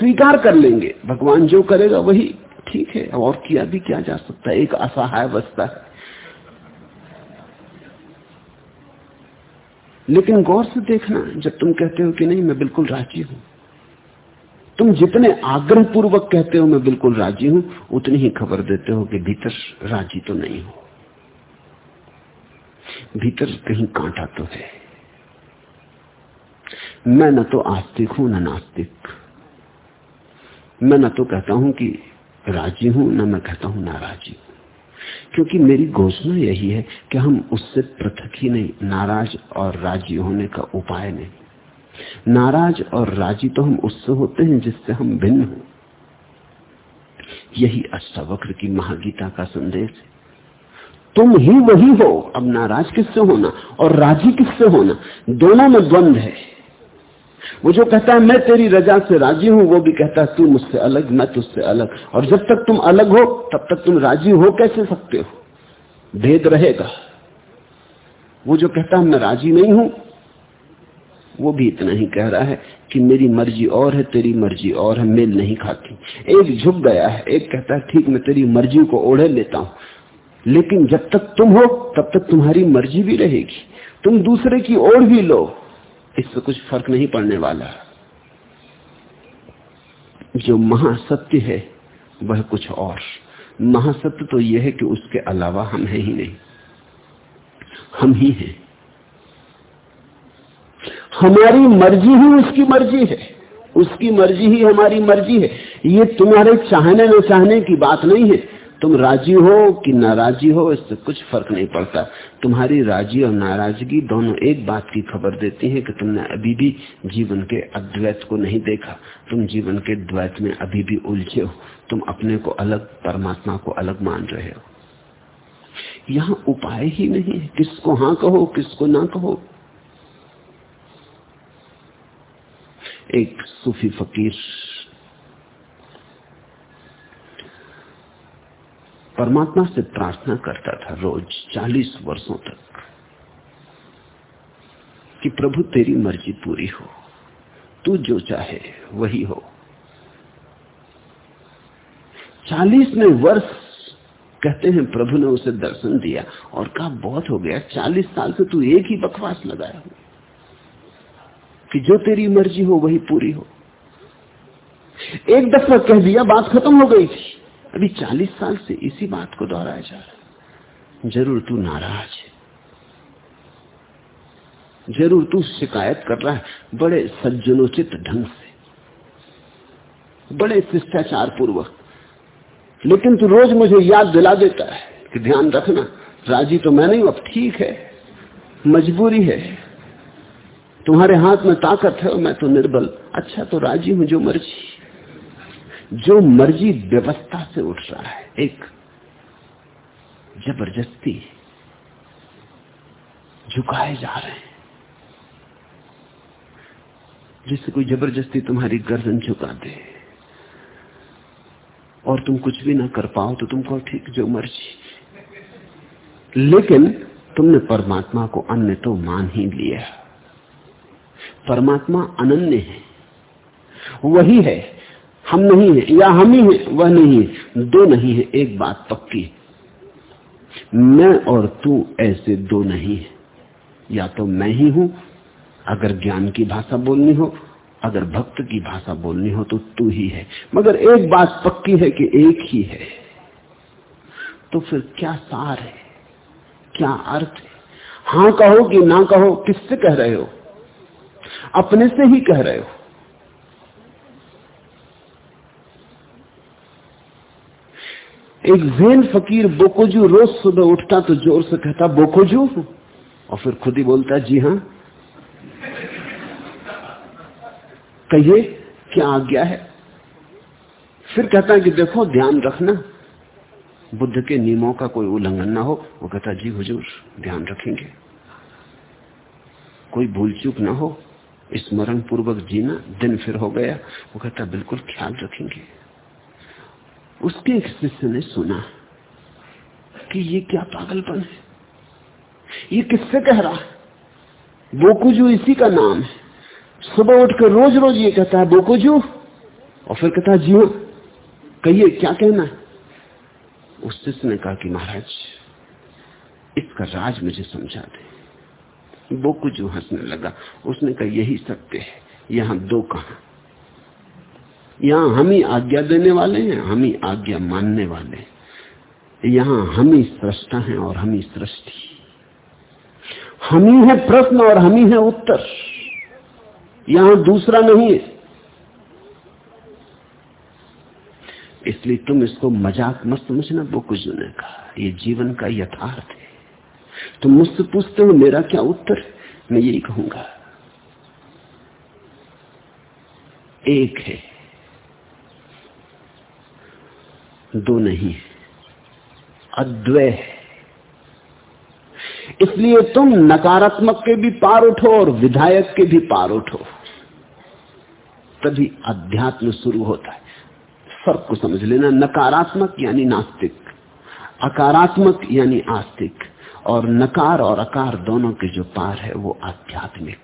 स्वीकार कर लेंगे। भगवान जो करेगा वही ठीक है। और किया भी क्या जा सकता है? एक असहाय अवस्था है। लेकिन गौर से देखना, जब तुम कहते हो कि नहीं, मैं बिल्कुल राज़ी हूँ। तुम जितने आग्रह पूर्वक कहते हो, मैं बिल्कुल राज़ी हूँ। उतनी ही खबर देते हो कि भीतर राज़ी तो नहीं हो। भीतर कहीं कांटा तो है। मैं न तो आस्तिक हूँ, न नास्तिक। मैं न तो कहता हूँ कि राज़ी हूँ, न मैं कहता हूँ नाराजी हूँ। क्योंकि मेरी घोषणा यही है कि हम उससे पृथक ही नहीं, नाराज़ और राज़ी होने का उपाय नहीं। नाराज़ और राज़ी तो हम उससे होते हैं जिससे हम भिन्न हो। यही अष्टावक्र की महागीता का संदेश है। तुम ही वही हो, अब नाराज़ किससे होना और राज़ी किससे होना? दोनों में द्वंद है। वो जो कहता है, मैं तेरी रजा से राज़ी हूँ, वो भी कहता है, तू मुझसे अलग, मैं तुझसे अलग। और जब तक तुम अलग हो, तब तक तुम राज़ी हो कैसे सकते हो? भेद रहेगा। वो जो कहता है, मैं राज़ी नहीं हूँ, वो भी इतना ही कह रहा है कि मेरी मर्ज़ी और है, तेरी मर्ज़ी और है, मेल नहीं खाती। एक झुक गया है, एक कहता है, ठीक, मैं तेरी मर्ज़ी को ओढ़े लेता हूँ। लेकिन जब तक तुम हो, तब तक तुम्हारी मर्ज़ी भी रहेगी। तुम दूसरे की ओर भी लो। इससे कुछ फ़र्क नहीं पड़ने वाला। जो महासत्य है, वह कुछ और। महासत्य तो यह है कि उसके अलावा हम है ही नहीं। हम ही हैं। हमारी मर्ज़ी ही उसकी मर्ज़ी है। उसकी मर्ज़ी ही हमारी मर्ज़ी है। ये तुम्हारे चाहने न चाहने की बात नहीं है। तुम राज़ी हो कि नाराजी हो, इससे कुछ फ़र्क नहीं पड़ता। तुम्हारी राज़ी और नाराज़गी दोनों एक बात की खबर देती है कि तुमने अभी भी जीवन के अद्वैत को नहीं देखा। तुम जीवन के द्वैत में अभी भी उलझे हो। तुम अपने को अलग, परमात्मा को अलग मान रहे हो। यहाँ उपाय ही नहीं है। किसको हाँ कहो, किसको ना कहो। एक सूफी फकीर परमात्मा से प्रार्थना करता था रोज चालीस वर्षों तक कि प्रभु तेरी मर्ज़ी पूरी हो। तू जो चाहे वही हो। चालीस में वर्ष कहते हैं प्रभु ने उसे दर्शन दिया और कहा, बहुत हो गया, चालीस साल से तू एक ही बकवास लगाया हो कि जो तेरी मर्ज़ी हो वही पूरी हो। एक दफ़ा कह दिया, बात खत्म हो गई थी। अभी चालीस साल से इसी बात को दोहराया जा रहा है। ज़रूर तू नाराज़ है। ज़रूर तू शिकायत कर रहा है। बड़े सज्जनोचित ढंग से। बड़े शिष्टाचार पूर्वक लेकिन तू रोज मुझे याद दिला देता है कि ध्यान रखना, राज़ी तो मैं नहीं अब ठीक है। मजबूरी है। तुम्हारे हाथ में ताकत है और मैं तो निर्बल। अच्छा तो राज़ी हूँ जो मर्ज़ी। जो मर्ज़ी व्यवस्था से उठ रहा है, एक ज़बरदस्ती झुकाए जा रहे हैं। जिससे कोई ज़बरदस्ती तुम्हारी गर्दन झुका दे और तुम कुछ भी ना कर पाओ तो तुमको ठीक जो मर्ज़ी। लेकिन तुमने परमात्मा को अन्य तो मान ही लिया। परमात्मा अनन्य है। वही है हम नहीं है, या हम ही है, वह नहीं है। दो नहीं है, एक बात पक्की मैं और तू ऐसे दो नहीं है। या तो मैं ही हूँ, अगर ज्ञान की भाषा बोलनी हो, अगर भक्त की भाषा बोलनी हो तो तू ही है। मगर एक बात पक्की है कि एक ही है। तो फिर क्या सार है? क्या अर्थ है? हाँ कहो कि ना कहो, किससे कह रहे हो? अपने से ही कह रहे हो? एक जैन फकीर बोकोजू रोज सुबह उठता तो ज़ोर से कहता बोकोजू और फिर खुद ही बोलता जी हाँ कहिए क्या आज्ञा है फिर कहता है कि देखो ध्यान रखना बुद्ध के नियमों का कोई उल्लंघन ना हो वो कहता जी हुजूर ध्यान रखेंगे कोई भूल चूक ना हो स्मरण पूर्वक जीना दिन फिर हो गया वो कहता बिल्कुल ख्याल रखेंगे उसके एक शिष्य ने सुना कि ये क्या पागलपन है। ये किससे कह रहा है? बोकुजू इसी का नाम है। सुबह उठकर रोज रोज ये कहता है, बोकुजू। और फिर कहता है जियो कहिए, क्या कहना है? उस शिष्य ने कहा कि, महाराज, इसका राज मुझे समझा दे। बोकुजू हंसने लगा। उसने कहा, यही सत्य है। यहाँ दो कहा? यहाँ हम ही आज्ञा देने वाले हैं, हम ही आज्ञा मानने वाले हैं। यहाँ हम ही सृष्टा हैं और हम ही सृष्टि। हम ही है प्रश्न और हम ही है उत्तर। यहाँ दूसरा नहीं है। इसलिए तुम इसको मज़ाक मत समझना, वो कुछ ने कहा। ये जीवन का यथार्थ है। तुम मुझसे पूछते हो, मेरा क्या उत्तर मैं यही कहूँगा। एक है। दो नहीं अद्वय इसलिए तुम नकारात्मक के भी पार उठो और विधायक के भी पार उठो। तभी अध्यात्म शुरू होता है। फ़र्क को समझ लेना। नकारात्मक यानी नास्तिक, अकारात्मक यानी आस्तिक, और नकार और अकार दोनों के जो पार है वो आध्यात्मिक।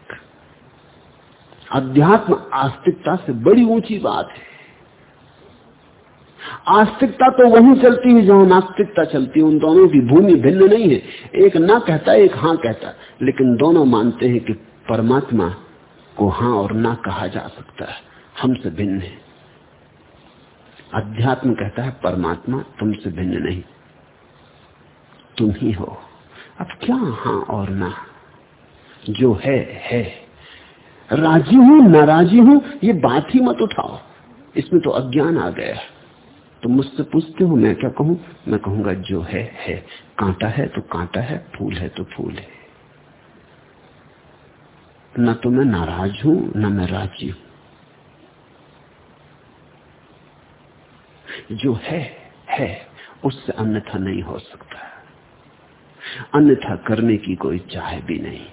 अध्यात्म आस्तिकता से बड़ी ऊँची बात है। आस्तिकता तो वहीं चलती है जहाँ नास्तिकता चलती है। उन दोनों की भूमि भिन्न नहीं है। एक ना कहता, एक हाँ कहता। लेकिन दोनों मानते हैं कि परमात्मा को हाँ और ना कहा जा सकता है। हमसे भिन्न है। अध्यात्म कहता है, परमात्मा तुमसे भिन्न नहीं। तुम ही हो। अब क्या हाँ और ना? जो है है। राज़ी हूँ, नाराजी हूँ, ये बात ही मत उठाओ। इसमें तो अज्ञान आ गया तो मुझसे पूछते हो, मैं क्या कहूँ? मैं कहूँगा, जो है है। कांटा है तो कांटा है, फूल है तो फूल है। न तो मैं नाराज़ हूँ, न मैं राज़ी हूँ। जो है है, उससे अन्यथा नहीं हो सकता। अन्यथा करने की कोई चाह भी नहीं।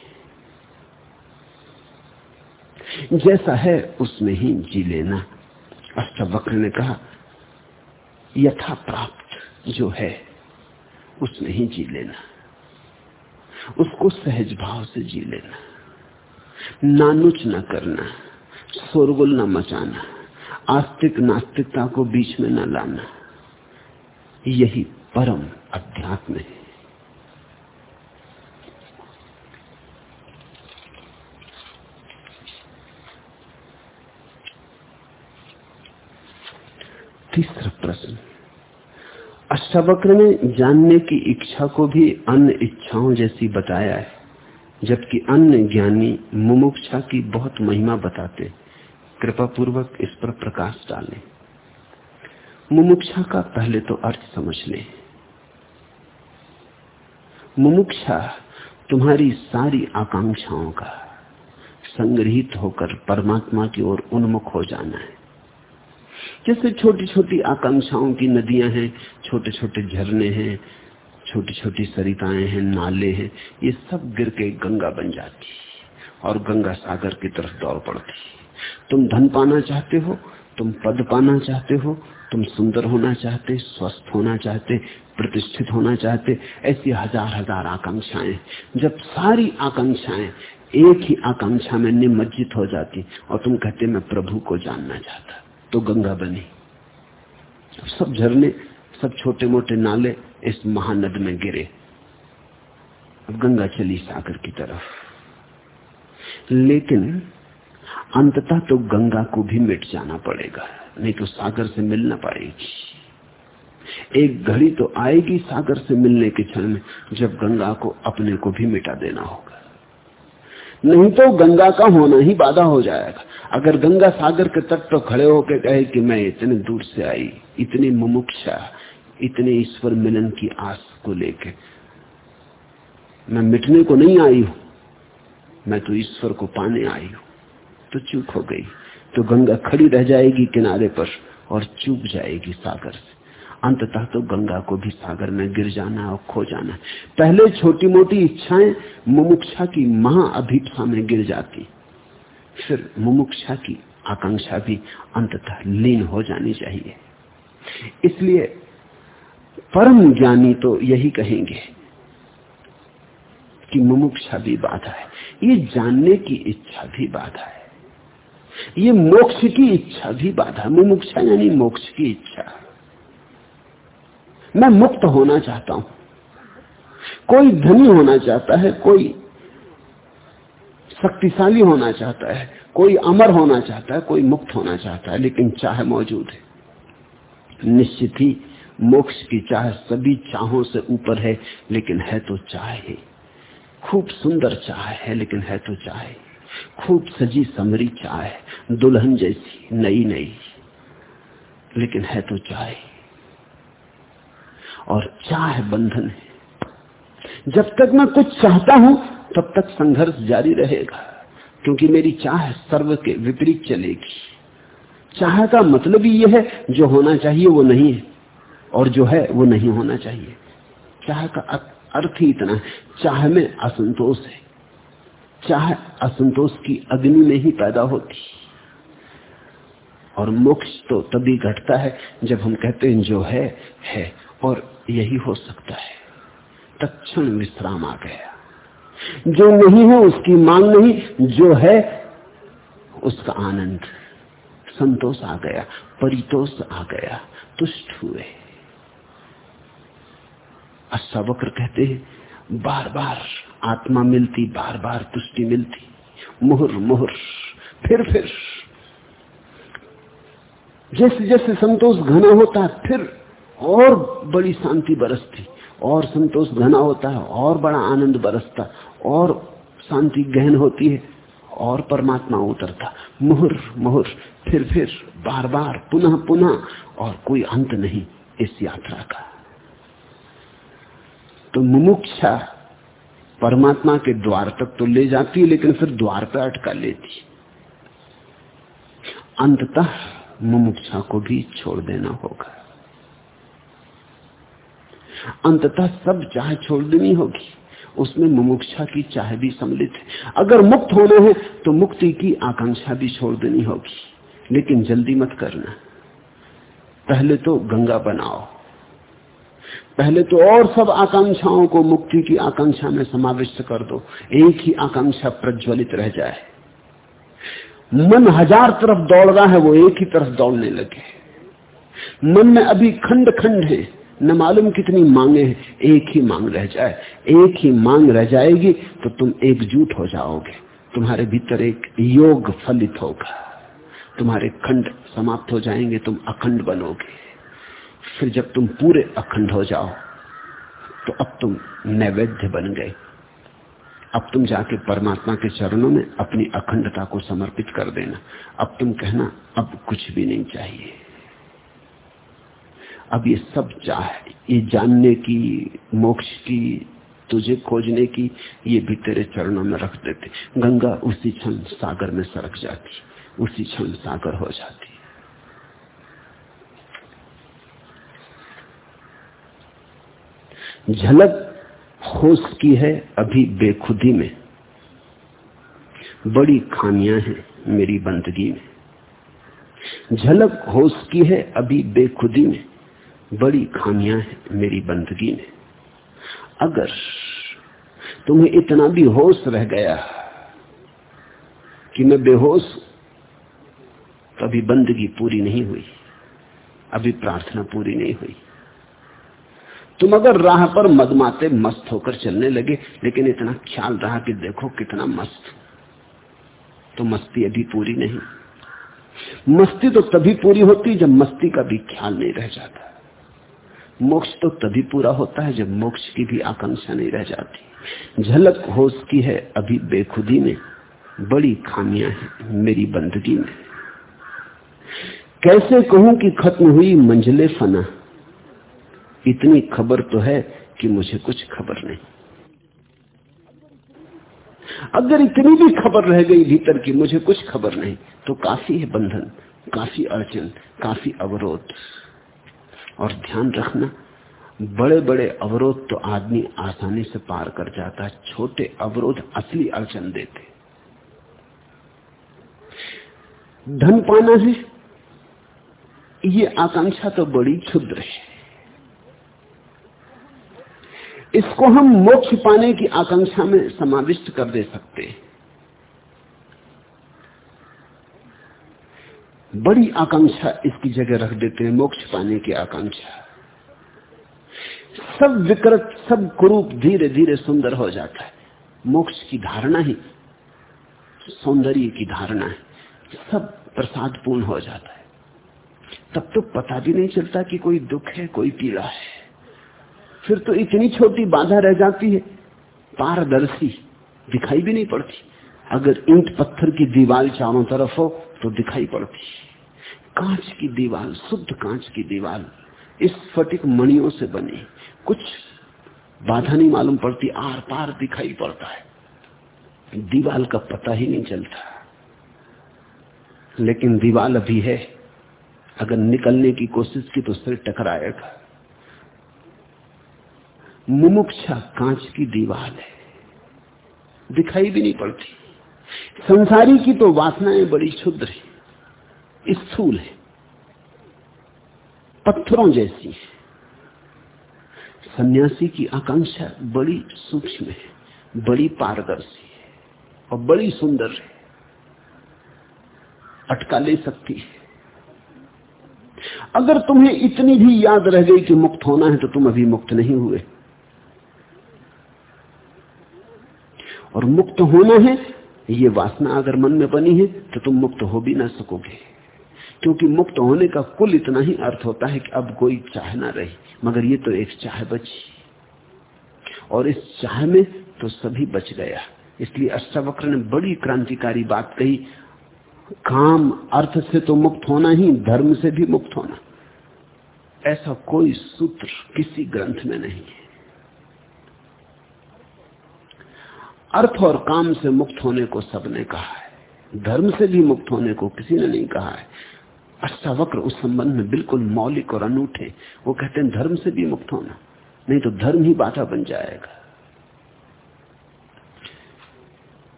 जैसा है, उसमें ही जी लेना। अष्टवक्र ने कहा यथा प्राप्त जो है, उसमें ही जी लेना। उसको सहज भाव से जी लेना। नानुच न करना, शोरगुल न मचाना आस्तिक नास्तिकता को बीच में न लाना। यही परम अध्यात्म है। तीसरा प्रश्न। अष्टावक्र ने जानने की इच्छा को भी अन्य इच्छाओं जैसी बताया है, जबकि अन्य ज्ञानी मुमुक्षा की बहुत महिमा बताते कृपा पूर्वक इस पर प्रकाश डालें। मुमुक्षा का पहले तो अर्थ समझ लें। मुमुक्षा तुम्हारी सारी आकांक्षाओं का संग्रहित होकर परमात्मा की ओर उन्मुख हो जाना है। जैसे छोटी छोटी आकांक्षाओं की नदियाँ हैं छोटे छोटे झरने हैं छोटी छोटी सरिताएँ हैं, नाले हैं, ये सब गिर के गंगा बन जाती और गंगा सागर की तरफ़ दौड़ पड़ती तुम धन पाना चाहते हो, तुम पद पाना चाहते हो, तुम सुंदर होना चाहते, स्वस्थ होना चाहते, प्रतिष्ठित होना चाहते, ऐसी हज़ार हज़ार आकांक्षाएँ। जब सारी आकांक्षाएँ एक ही आकांक्षा में निमज्जित हो जाती और तुम कहते, मैं प्रभु को जानना चाहता तो गंगा बनी। सब झरने, सब छोटे मोटे नाले इस महानद में गिरे। अब गंगा चली सागर की तरफ़। लेकिन अंततः तो गंगा को भी मिट जाना पड़ेगा, नहीं तो सागर से मिल ना पाएगी। एक घड़ी तो आएगी सागर से मिलने के क्षण में, जब गंगा को अपने को भी मिटा देना होगा। नहीं तो गंगा का होना ही बाधा हो जाएगा। अगर गंगा सागर के तट पर खड़े होकर कहे कि मैं इतने दूर से आई, इतनी मुमुक्षा, इतने ईश्वर मिलन की आस को लेके, मैं मिटने को नहीं आई हूँ, मैं तो ईश्वर को पाने आई हूँ तो चूक हो गई। तो गंगा खड़ी रह जाएगी किनारे पर और चूक जाएगी सागर से। अंततः तो गंगा को भी सागर में गिर जाना और खो जाना। पहले छोटी मोटी इच्छाएँ मुमुक्षा की महाअभिप्सा में गिर जाती। फिर मुमुक्षा की आकांक्षा भी अंततः लीन हो जानी चाहिए। इसलिए परम ज्ञानी तो यही कहेंगे कि मुमुक्षा भी बाधा है। ये जानने की इच्छा भी बाधा है। ये मोक्ष की इच्छा भी बाधा मुमुक्षा यानी मोक्ष की इच्छा। मैं मुक्त होना चाहता हूँ। कोई धनी होना चाहता है, कोई शक्तिशाली होना चाहता है, कोई अमर होना चाहता है, कोई मुक्त होना चाहता है, लेकिन चाह मौजूद है। निश्चित ही मोक्ष की चाह सभी चाहों से ऊपर है, लेकिन है तो चाह ही। खूब सुंदर चाह है, लेकिन है तो चाह खूब सजी समरी चाह है, दुल्हन जैसी नई नई लेकिन है तो चाह और चाह बंधन? है जब तक मैं कुछ चाहता हूँ, तब तक संघर्ष जारी रहेगा, क्योंकि मेरी चाह सर्व के विपरीत चलेगी। चाह का मतलब ही यह है, जो होना चाहिए वो नहीं है, और जो है वो नहीं होना चाहिए। चाह का अर्थ ही इतना है। चाह में असंतोष है। चाह असंतोष की अग्नि में ही पैदा होती। और मोक्ष तो तभी घटता है जब हम कहते हैं जो है है, और यही हो सकता है। तत्ण विश्राम आ गया। जो नहीं है, उसकी मांग नहीं, जो है, उसका आनंद। संतोष आ गया, परितोष आ गया, तुष्ट हुए। अष्टावक्र कहते हैं बार बार आत्मा मिलती बार बार तुष्टि मिलती। मुहर मुहर, फिर फिर। जैसे जैसे संतोष घना होता, फिर और बड़ी शांति बरसती। और संतोष घना होता है, और बड़ा आनंद बरसता, और शांति गहन होती है, और परमात्मा उतरता। मुहर मुहर फिर फिर, बार बार, पुनः पुनः, और कोई अंत नहीं इस यात्रा का। तो मुमुक्षा परमात्मा के द्वार तक तो ले जाती है, लेकिन फिर द्वार पर अटका लेती अंततः मुमुक्षा को भी छोड़ देना होगा। अंततः सब चाह छोड़ देनी होगी। उसमें मुमुक्षा की चाह भी सम्मिलित है। अगर मुक्त होना है तो मुक्ति की आकांक्षा भी छोड़ देनी होगी। लेकिन जल्दी मत करना। पहले तो गंगा बनाओ। पहले तो और सब आकांक्षाओं को मुक्ति की आकांक्षा में समाविष्ट कर दो। एक ही आकांक्षा प्रज्वलित रह जाए। मन हज़ार तरफ़ दौड़ रहा है, वो एक ही तरफ़ दौड़ने लगे। मन में अभी खंड खंड है। न मालूम कितनी मांगे हैं, एक ही मांग रह जाए। एक ही मांग रह जाएगी तो तुम एकजुट हो जाओगे। तुम्हारे भीतर एक योग फलित होगा। तुम्हारे खंड समाप्त हो जाएँगे, तुम अखंड बनोगे। फिर जब तुम पूरे अखंड हो जाओ तो अब तुम नैवेद्य बन गए। अब तुम जाके परमात्मा के चरणों में अपनी अखंडता को समर्पित कर देना। अब तुम कहना, अब कुछ भी नहीं चाहिए। अब ये सब चाह, ये जानने की, मोक्ष की, तुझे खोजने की, ये भी तेरे चरणों में रख देते। गंगा उसी क्षण सागर में सरक जाती, उसी क्षण सागर हो जाती। झलक होश की है अभी बेखुदी में। बड़ी खामियाँ हैं मेरी बंदगी में। झलक होश की है अभी बेखुदी में। बड़ी खामियाँ हैं, मेरी बंदगी में। अगर तुम्हें इतना भी होश रह गया कि मैं बेहोश तो अभी बंदगी पूरी नहीं हुई, अभी प्रार्थना पूरी नहीं हुई। तुम अगर राह पर मदमाते मस्त होकर चलने लगे, लेकिन इतना ख्याल रहा कि देखो कितना मस्त। तो मस्ती अभी पूरी नहीं। मस्ती तो तभी पूरी होती जब मस्ती का भी ख्याल नहीं रह जाता। मोक्ष तो तभी पूरा होता है जब मोक्ष की भी आकांक्षा नहीं रह जाती। झलक होश की है अभी बेखुदी में, बड़ी खामियाँ हैं मेरी बंदगी में। कैसे कहूँ कि खत्म हुई मंजिले फना? इतनी खबर तो है कि मुझे कुछ खबर नहीं। अगर इतनी भी खबर रह गई भीतर की मुझे कुछ खबर नहीं तो काफ़ी है बंधन, काफ़ी अड़चन, काफ़ी अवरोध। और ध्यान रखना बड़े बड़े अवरोध तो आदमी आसानी से पार कर जाता है, छोटे अवरोध असली अड़चन देते धन पाना है, ये आकांक्षा तो बड़ी क्षुद्र है। इसको हम मोक्ष पाने की आकांक्षा में समाविष्ट कर दे सकते हैं। बड़ी आकांक्षा इसकी जगह रख देते हैं, मोक्ष पाने की आकांक्षा। सब विकृत, सब कुरूप धीरे धीरे सुंदर हो जाता है। मोक्ष की धारणा ही, सौंदर्य की धारणा है। सब प्रसाद पूर्ण हो जाता है। तब तो पता भी नहीं चलता कि कोई दुख है, कोई पीड़ा है। फिर तो इतनी छोटी बाधा रह जाती है। पारदर्शी दिखाई भी नहीं पड़ती। अगर ईंट पत्थर की दीवार चारों तरफ़ हो तो दिखाई पड़ती। कांच की दीवार, शुद्ध कांच की दीवार इस फटिक मणियों से बनी। कुछ बाधा नहीं मालूम पड़ती आर पार दिखाई पड़ता है। दीवाल का पता ही नहीं चलता। लेकिन दीवाल अभी है। अगर निकलने की कोशिश की तो सिर टकराएगा। मुमुक्षा कांच की दीवार है। दिखाई भी नहीं पड़ती। संसारी की तो वासनाएँ बड़ी क्षुद्र है। स्थूल है, पत्थरों जैसी है। सन्यासी की आकांक्षा बड़ी सूक्ष्म है, बड़ी पारदर्शी है और बड़ी सुंदर है। अटका ले सकती है। अगर तुम्हें इतनी भी याद रह गई कि मुक्त होना है तो तुम अभी मुक्त नहीं हुए। और मुक्त होना है, ये वासना अगर मन में बनी है तो तुम मुक्त हो भी ना सकोगे। क्योंकि मुक्त होने का कुल इतना ही अर्थ होता है कि अब कोई चाह ना रही, मगर ये तो एक चाह बची। और इस चाह में तो सभी बच गया। इसलिए अष्टावक्र ने बड़ी क्रांतिकारी बात कही, काम अर्थ से तो मुक्त होना ही, धर्म से भी मुक्त होना। ऐसा कोई सूत्र किसी ग्रंथ में नहीं है। अर्थ और काम से मुक्त होने को सबने कहा है, धर्म से भी मुक्त होने को किसी ने नहीं कहा है। अष्टावक्र उस संबंध में बिल्कुल मौलिक और अनूठे वो कहते हैं, धर्म से भी मुक्त होना। नहीं तो धर्म ही बाधा बन जाएगा।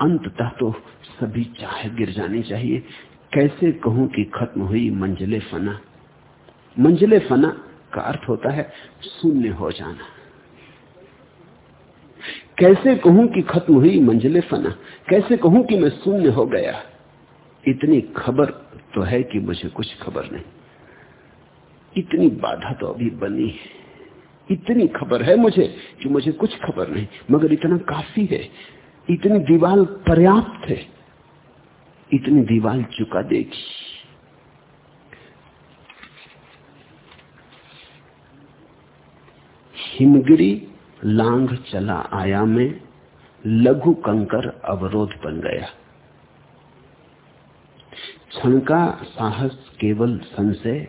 अंततः तो सभी चाहे गिर जानी चाहिए। कैसे कहूँ कि खत्म हुई मंजिले फना? मंजिले फना का अर्थ होता है शून्य हो जाना। कैसे कहूँ कि खत्म हुई मंजिले फना? कैसे कहूँ कि मैं शून्य हो गया? इतनी खबर तो है कि मुझे कुछ खबर नहीं। इतनी बाधा तो अभी बनी है। इतनी खबर है मुझे कि मुझे कुछ खबर नहीं, मगर इतना काफ़ी है। इतनी दीवाल पर्याप्त है। इतनी दीवाल चुका देगी। हिमगिरी लांग चला आया में लघु कंकर अवरोध बन गया। क्षण का साहस केवल संशय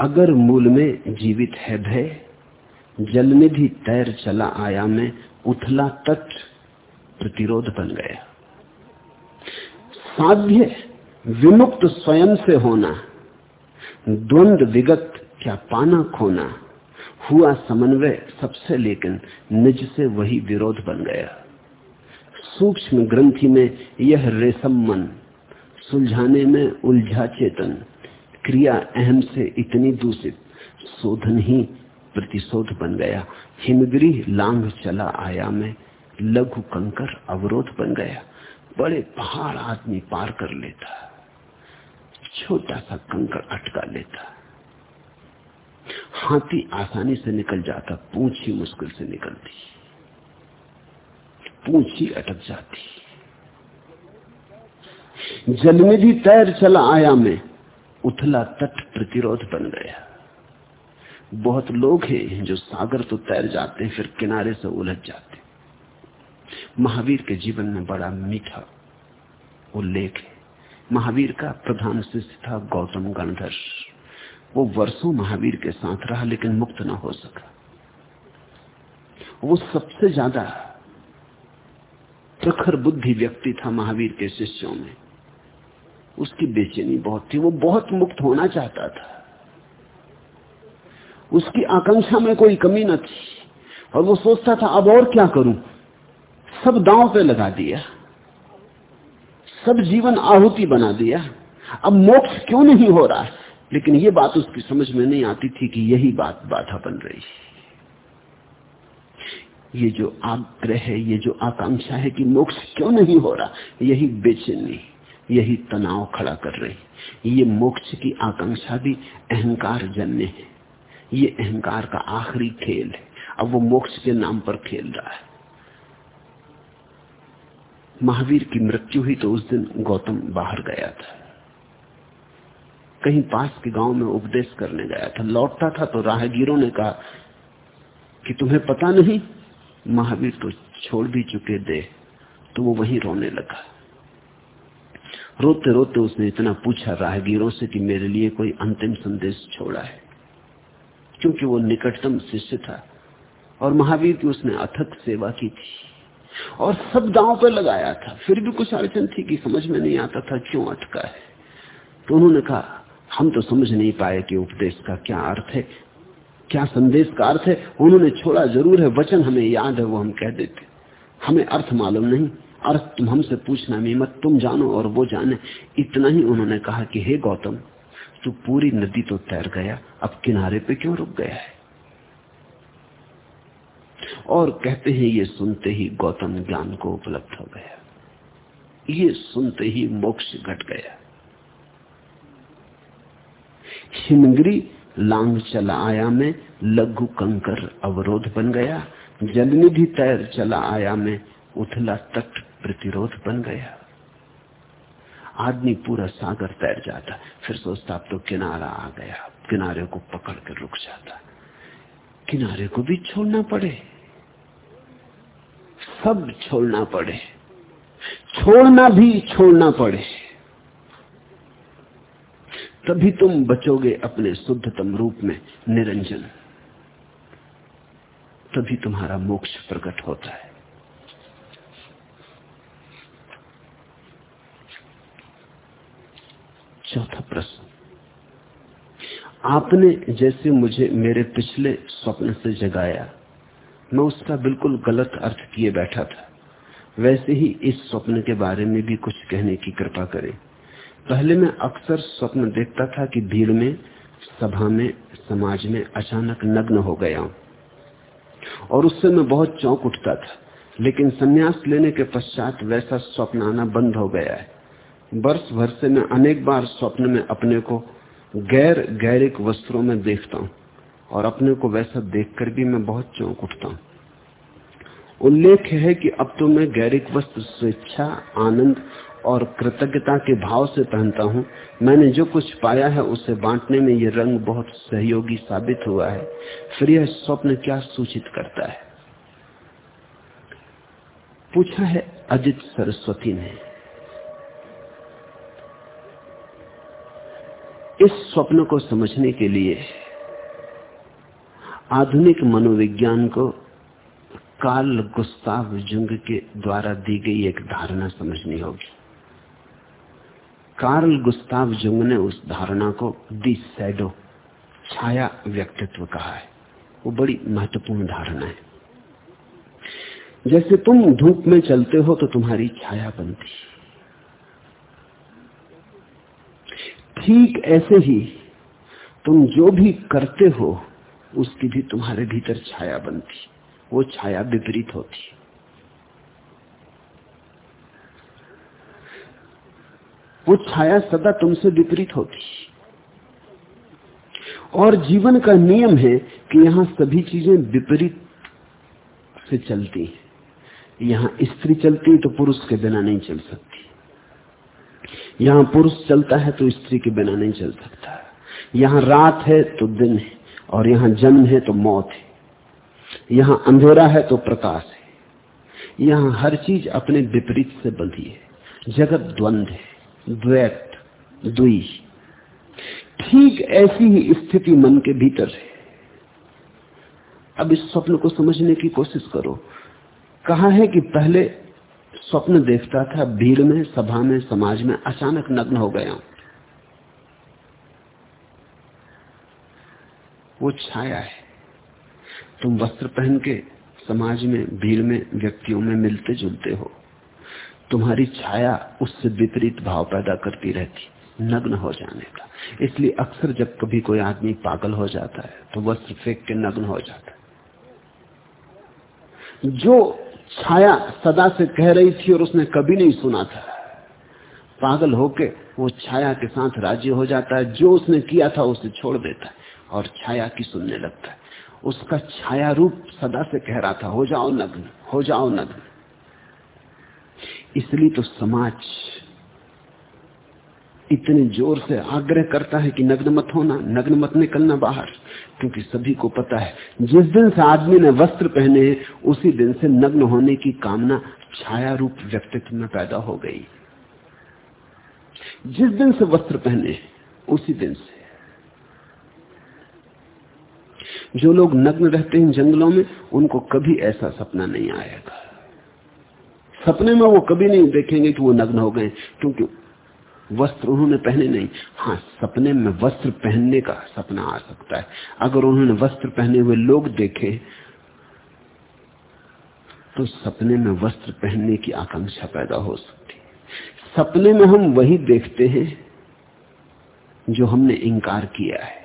अगर मूल में जीवित है भय, जल में भी तैर चला आया में, उथला तट प्रतिरोध बन गया। साध्य विमुक्त स्वयं से होना, द्वंद विगत क्या पाना खोना, हुआ समन्वय सबसे, लेकिन निज से वही विरोध बन गया। सूक्ष्म ग्रंथि में यह रेशम मन, सुलझाने में उलझा चेतन, क्रिया अहम से इतनी दूषित, शोधन ही प्रतिशोध बन गया। हिमगिरी लांग चला आया में, लघु कंकर अवरोध बन गया। बड़े पहाड़ आदमी पार कर लेता, छोटा सा कंकर अटका लेता। हाथी आसानी से निकल जाता, पूछ ही मुश्किल से निकलती। पूछ ही अटक जाती। जल में भी तैर चला आया मैं, उथला तट प्रतिरोध बन गया। बहुत लोग हैं जो सागर तो तैर जाते हैं फिर किनारे से उलझ जाते। महावीर के जीवन में बड़ा मीठा उल्लेख है। महावीर का प्रधान शिष्य था गौतम गणधर वो वर्षों महावीर के साथ रहा, लेकिन मुक्त ना हो सका। वो सबसे ज़्यादा प्रखर बुद्धि व्यक्ति था महावीर के शिष्यों में। उसकी बेचैनी बहुत थी। वो बहुत मुक्त होना चाहता था। उसकी आकांक्षा में कोई कमी न थी। और वो सोचता था, अब और क्या करूँ? सब दांव पे लगा दिया। सब जीवन आहुति बना दिया। अब मोक्ष क्यों नहीं हो रहा? लेकिन ये बात उसकी समझ में नहीं आती थी कि यही बात बाधा बन रही ये जो आग्रह है, ये जो आकांक्षा है कि मोक्ष क्यों नहीं हो रहा, यही बेचैनी, यही तनाव खड़ा कर रही ये मोक्ष की आकांक्षा भी अहंकार जन्य है। ये अहंकार का आखिरी खेल है। अब वो मोक्ष के नाम पर खेल रहा है। महावीर की मृत्यु हुई तो उस दिन गौतम बाहर गया था। कहीं पास के गाँव में उपदेश करने गया था। लौटता था तो राहगीरों ने कहा कि तुम्हें पता नहीं महावीर तो छोड़ भी चुके दे तो वो वहीं रोने लगा। रोते रोते उसने इतना पूछा राहगीरों से कि मेरे लिए कोई अंतिम संदेश छोड़ा है, क्योंकि वो निकटतम शिष्य था और महावीर की उसने अथक सेवा की थी और सब दांव पर लगाया था। फिर भी कुछ अड़चन थी कि समझ में नहीं आता था क्यों अटका है। तो उन्होंने कहा, हम तो समझ नहीं पाए कि उपदेश का क्या अर्थ है क्या संदेश का अर्थ है उन्होंने छोड़ा, ज़रूर है, वचन हमें याद है, वो हम कह देते। हमें अर्थ मालूम नहीं। अर्थ तुम हमसे पूछना नहीं, मत तुम जानो और वो जाने। इतना ही उन्होंने कहा कि, हे गौतम, तू पूरी नदी तो तैर गया, अब किनारे पे क्यों रुक गया है? और कहते हैं, ये सुनते ही गौतम ज्ञान को उपलब्ध हो गया। ये सुनते ही मोक्ष घट गया। हिमगिरी लांग चला आया में, लघु कंकर अवरोध बन गया। जलनिधि तैर चला आया में, उथला तट प्रतिरोध बन गया। आदमी पूरा सागर तैर जाता, फिर सोचता अब तो किनारा आ गया, किनारे को पकड़ कर रुक जाता। किनारे को भी छोड़ना पड़े। सब छोड़ना पड़े। छोड़ना भी छोड़ना पड़े। तभी तुम बचोगे अपने शुद्धतम रूप में, निरंजन। तभी तुम्हारा मोक्ष प्रकट होता है। चौथा प्रश्न। आपने जैसे मुझे मेरे पिछले स्वप्न से जगाया, मैं उसका बिल्कुल गलत अर्थ किए बैठा था। वैसे ही इस स्वप्न के बारे में भी कुछ कहने की कृपा करें। पहले मैं अक्सर स्वप्न देखता था कि भीड़ में, सभा में, समाज में अचानक नग्न हो गया हूँ। और उससे मैं बहुत चौंक उठता था। लेकिन सन्यास लेने के पश्चात वैसा स्वप्न आना बंद हो गया है। वर्ष भर से मैं अनेक बार स्वप्न में अपने को गैर गैरिक वस्त्रों में देखता हूँ। और अपने को वैसा देखकर भी मैं बहुत चौंक उठता हूँ। उल्लेख है कि अब तो मैं गैरिक वस्त्र स्वेच्छा आनंद और कृतज्ञता के भाव से पहनता हूँ। मैंने जो कुछ पाया है, उसे बांटने में ये रंग बहुत सहयोगी साबित हुआ है। फिर यह स्वप्न क्या सूचित करता है? पूछा है अजित सरस्वती ने। इस स्वप्न को समझने के लिए आधुनिक मनोविज्ञान को काल गुस्ताव जुंग के द्वारा दी गई एक धारणा समझनी होगी। कार्ल गुस्ताव जुंग ने उस धारणा को दी सैडो छाया व्यक्तित्व कहा है, वो बड़ी महत्वपूर्ण धारणा है। जैसे तुम धूप में चलते हो तो तुम्हारी छाया बनती ठीक ऐसे ही तुम जो भी करते हो, उसकी भी तुम्हारे भीतर छाया बनती वो छाया विपरीत होती वो छाया सदा तुमसे विपरीत होती। और जीवन का नियम है कि यहाँ सभी चीज़ें विपरीत से चलती हैं। यहाँ स्त्री चलती है तो पुरुष के बिना नहीं चल सकती। यहाँ पुरुष चलता है तो स्त्री के बिना नहीं चल सकता। यहाँ रात है तो दिन है, और यहाँ जन्म है तो मौत है। यहाँ अंधेरा है तो प्रकाश है। यहाँ हर चीज़ अपने विपरीत से बंधी है। जगत द्वंद है। द्वैत, द्वि। ठीक ऐसी ही स्थिति मन के भीतर है। अब इस स्वप्न को समझने की कोशिश करो। कहा है कि पहले स्वप्न देखता था, भीड़ में, सभा में, समाज में, अचानक नग्न हो गया। वो छाया है। तुम वस्त्र पहन के समाज में, भीड़ में, व्यक्तियों में मिलते जुलते हो। तुम्हारी छाया उससे विपरीत भाव पैदा करती रहती, नग्न हो जाने का। इसलिए अक्सर जब कभी कोई आदमी पागल हो जाता है तो वस्त्र फेंक के नग्न हो जाता है। जो छाया सदा से कह रही थी और उसने कभी नहीं सुना था, पागल होके वो छाया के साथ राज़ी हो जाता है, जो उसने किया था उसे छोड़ देता है और छाया की सुनने लगता है। उसका छाया रूप सदा से कह रहा था, हो जाओ नग्न, हो जाओ नग्न। इसलिए तो समाज इतने ज़ोर से आग्रह करता है कि नग्न मत होना, नग्न मत निकलना बाहर, क्योंकि सभी को पता है, जिस दिन से आदमी ने वस्त्र पहने हैं, उसी दिन से नग्न होने की कामना छाया रूप व्यक्तित्व में पैदा हो गई। जिस दिन से वस्त्र पहने उसी दिन से। जो लोग नग्न रहते हैं जंगलों में, उनको कभी ऐसा सपना नहीं आएगा। सपने में वो कभी नहीं देखेंगे कि वो नग्न हो गए। क्योंकि वस्त्र उन्होंने पहने नहीं। हाँ सपने में वस्त्र पहनने का सपना आ सकता है। अगर उन्होंने वस्त्र पहने हुए लोग देखे तो सपने में वस्त्र पहनने की आकांक्षा पैदा हो सकती है। सपने में हम वही देखते हैं जो हमने इंकार किया है,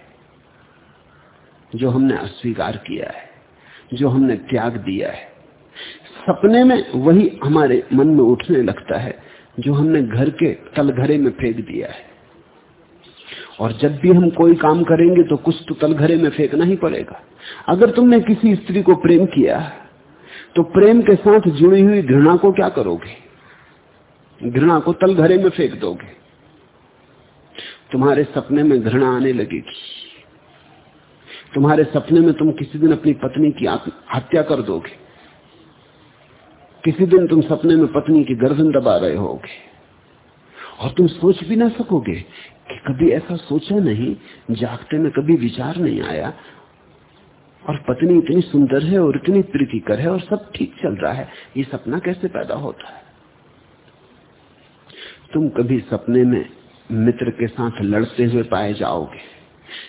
जो हमने अस्वीकार किया है, जो हमने त्याग दिया है। सपने में वही हमारे मन में उठने लगता है, जो हमने घर के तलघरे में फेंक दिया है। और जब भी हम कोई काम करेंगे तो कुछ तो तलघरे में फेंकना ही पड़ेगा। अगर तुमने किसी स्त्री को प्रेम किया तो प्रेम के साथ जुड़ी हुई घृणा को क्या करोगे? घृणा को तलघरे में फेंक दोगे। तुम्हारे सपने में घृणा आने लगेगी। तुम्हारे सपने में तुम किसी दिन अपनी पत्नी की हत्या कर दोगे। किसी दिन तुम सपने में पत्नी की गर्दन दबा रहे होगे। और तुम सोच भी ना सकोगे कि कभी ऐसा सोचा नहीं, जागते में कभी विचार नहीं आया। और पत्नी इतनी सुंदर है और इतनी प्रीतिकर है और सब ठीक चल रहा है। ये सपना कैसे पैदा होता है? तुम कभी सपने में मित्र के साथ लड़ते हुए पाए जाओगे।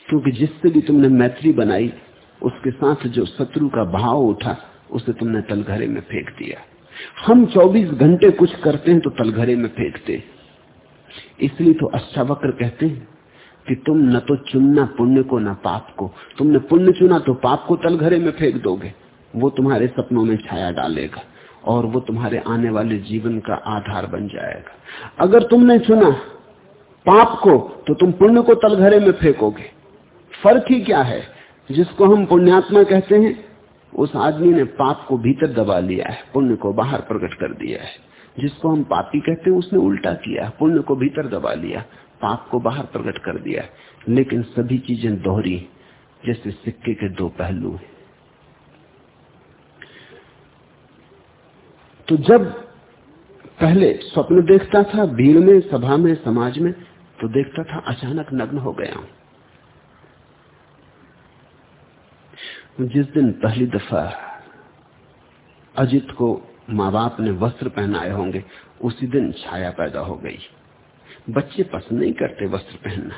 क्योंकि जिससे भी तुमने मैत्री बनाई, उसके साथ जो शत्रु का भाव उठा, उसे तुमने तलघरे में फेंक दिया। हम 24 घंटे कुछ करते हैं तो तलघरे में फेंकते इसलिए तो अष्टावक्र कहते हैं कि तुम न तो चुनना पुण्य को, न पाप को। तुमने पुण्य चुना तो पाप को तलघरे में फेंक दोगे। वो तुम्हारे सपनों में छाया डालेगा और वो तुम्हारे आने वाले जीवन का आधार बन जाएगा। अगर तुमने चुना पाप को तो तुम पुण्य को तलघरे में फेंकोगे। फ़र्क ही क्या है? जिसको हम पुण्यात्मा कहते हैं उस आदमी ने पाप को भीतर दबा लिया है, पुण्य को बाहर प्रकट कर दिया है। जिसको हम पापी कहते हैं, उसने उल्टा किया पुण्य को भीतर दबा लिया पाप को बाहर प्रकट कर दिया लेकिन सभी चीज़ें दोहरी, जैसे सिक्के के दो पहलू हैं। तो जब पहले स्वप्न देखता था, भीड़ में, सभा में, समाज में तो देखता था, अचानक नग्न हो गया हूँ। जिस दिन पहली दफ़ा अजित को माँ बाप ने वस्त्र पहनाए होंगे, उसी दिन छाया पैदा हो गई। बच्चे पसंद नहीं करते वस्त्र पहनना।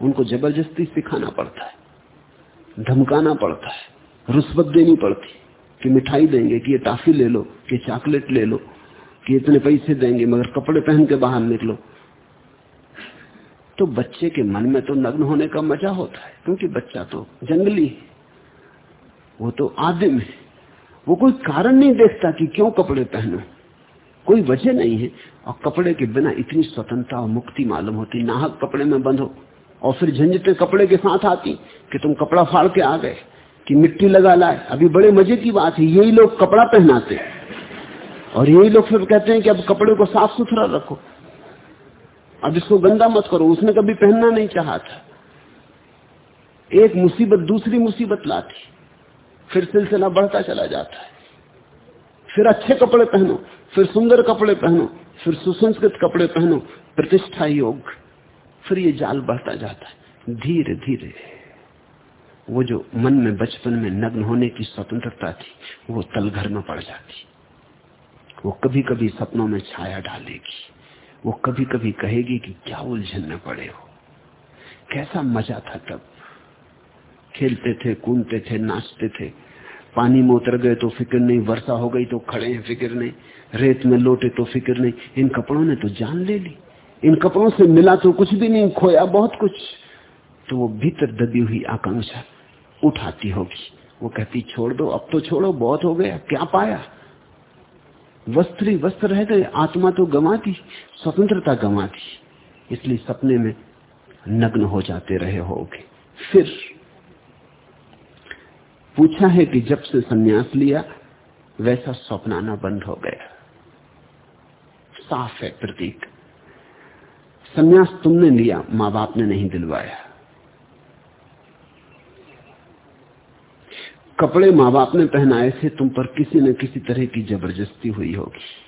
उनको ज़बरदस्ती सिखाना पड़ता है, धमकाना पड़ता है, रुस्वत देनी पड़ती कि मिठाई देंगे, कि ये टाफी ले लो, कि चॉकलेट ले लो, कि इतने पैसे देंगे, मगर कपड़े पहन के बाहर निकलो। तो बच्चे के मन में तो नग्न होने का मज़ा होता है, क्योंकि बच्चा तो जंगली है। वो तो आदिम है। वो कोई कारण नहीं देखता कि क्यों कपड़े पहनो। कोई वजह नहीं है। और कपड़े के बिना इतनी स्वतंत्रता और मुक्ति मालूम होती। नाहक कपड़े में बंधो। और फिर झंझटे कपड़े के साथ आती कि तुम कपड़ा फाड़ के आ गए, कि मिट्टी लगा लाए। अभी बड़े मज़े की बात है। यही लोग कपड़ा पहनाते और यही लोग फिर कहते हैं कि अब कपड़े को साफ़ सुथरा रखो। अब इसको गंदा मत करो। उसने कभी पहनना नहीं चाहा था। एक मुसीबत दूसरी मुसीबत लाती। फिर सिलसिला बढ़ता चला जाता है। फिर अच्छे कपड़े पहनो, फिर सुंदर कपड़े पहनो, फिर सुसंस्कृत कपड़े पहनो, प्रतिष्ठा योग, फिर ये जाल बढ़ता जाता है। धीरे धीरे वो जो मन में, बचपन में नग्न होने की स्वतंत्रता थी, वो तलघर में पड़ जाती। वो कभी कभी सपनों में छाया डालेगी। वो कभी कभी कहेगी कि क्या उलझन में पड़े हो। कैसा मज़ा था तब। खेलते थे, कूदते थे, नाचते थे। पानी में उतर गए तो फ़िक्र नहीं, वर्षा हो गई तो खड़े हैं, फ़िक्र नहीं। रेत में लोटे तो फ़िक्र नहीं। इन कपड़ों ने तो जान ले ली। इन कपड़ों से मिला तो कुछ भी नहीं, खोया बहुत कुछ। तो वो भीतर दबी हुई आकांक्षा उठाती होगी। वो कहती, छोड़ दो, अब तो छोड़ो, बहुत हो गया, क्या पाया? वस्त्र ही वस्त्र रह गए, आत्मा तो गंवा दी स्वतंत्रता गंवा दी इसलिए सपने में नग्न हो जाते रहे होगे। फिर पूछा है कि जब से सन्यास लिया, वैसा स्वप्नाना बंद हो गया। साफ़ है प्रतीक। सन्यास तुमने लिया माँ बाप ने नहीं दिलवाया। कपड़े माँ बाप ने पहनाए थे, तुम पर किसी न किसी तरह की ज़बरदस्ती हुई होगी।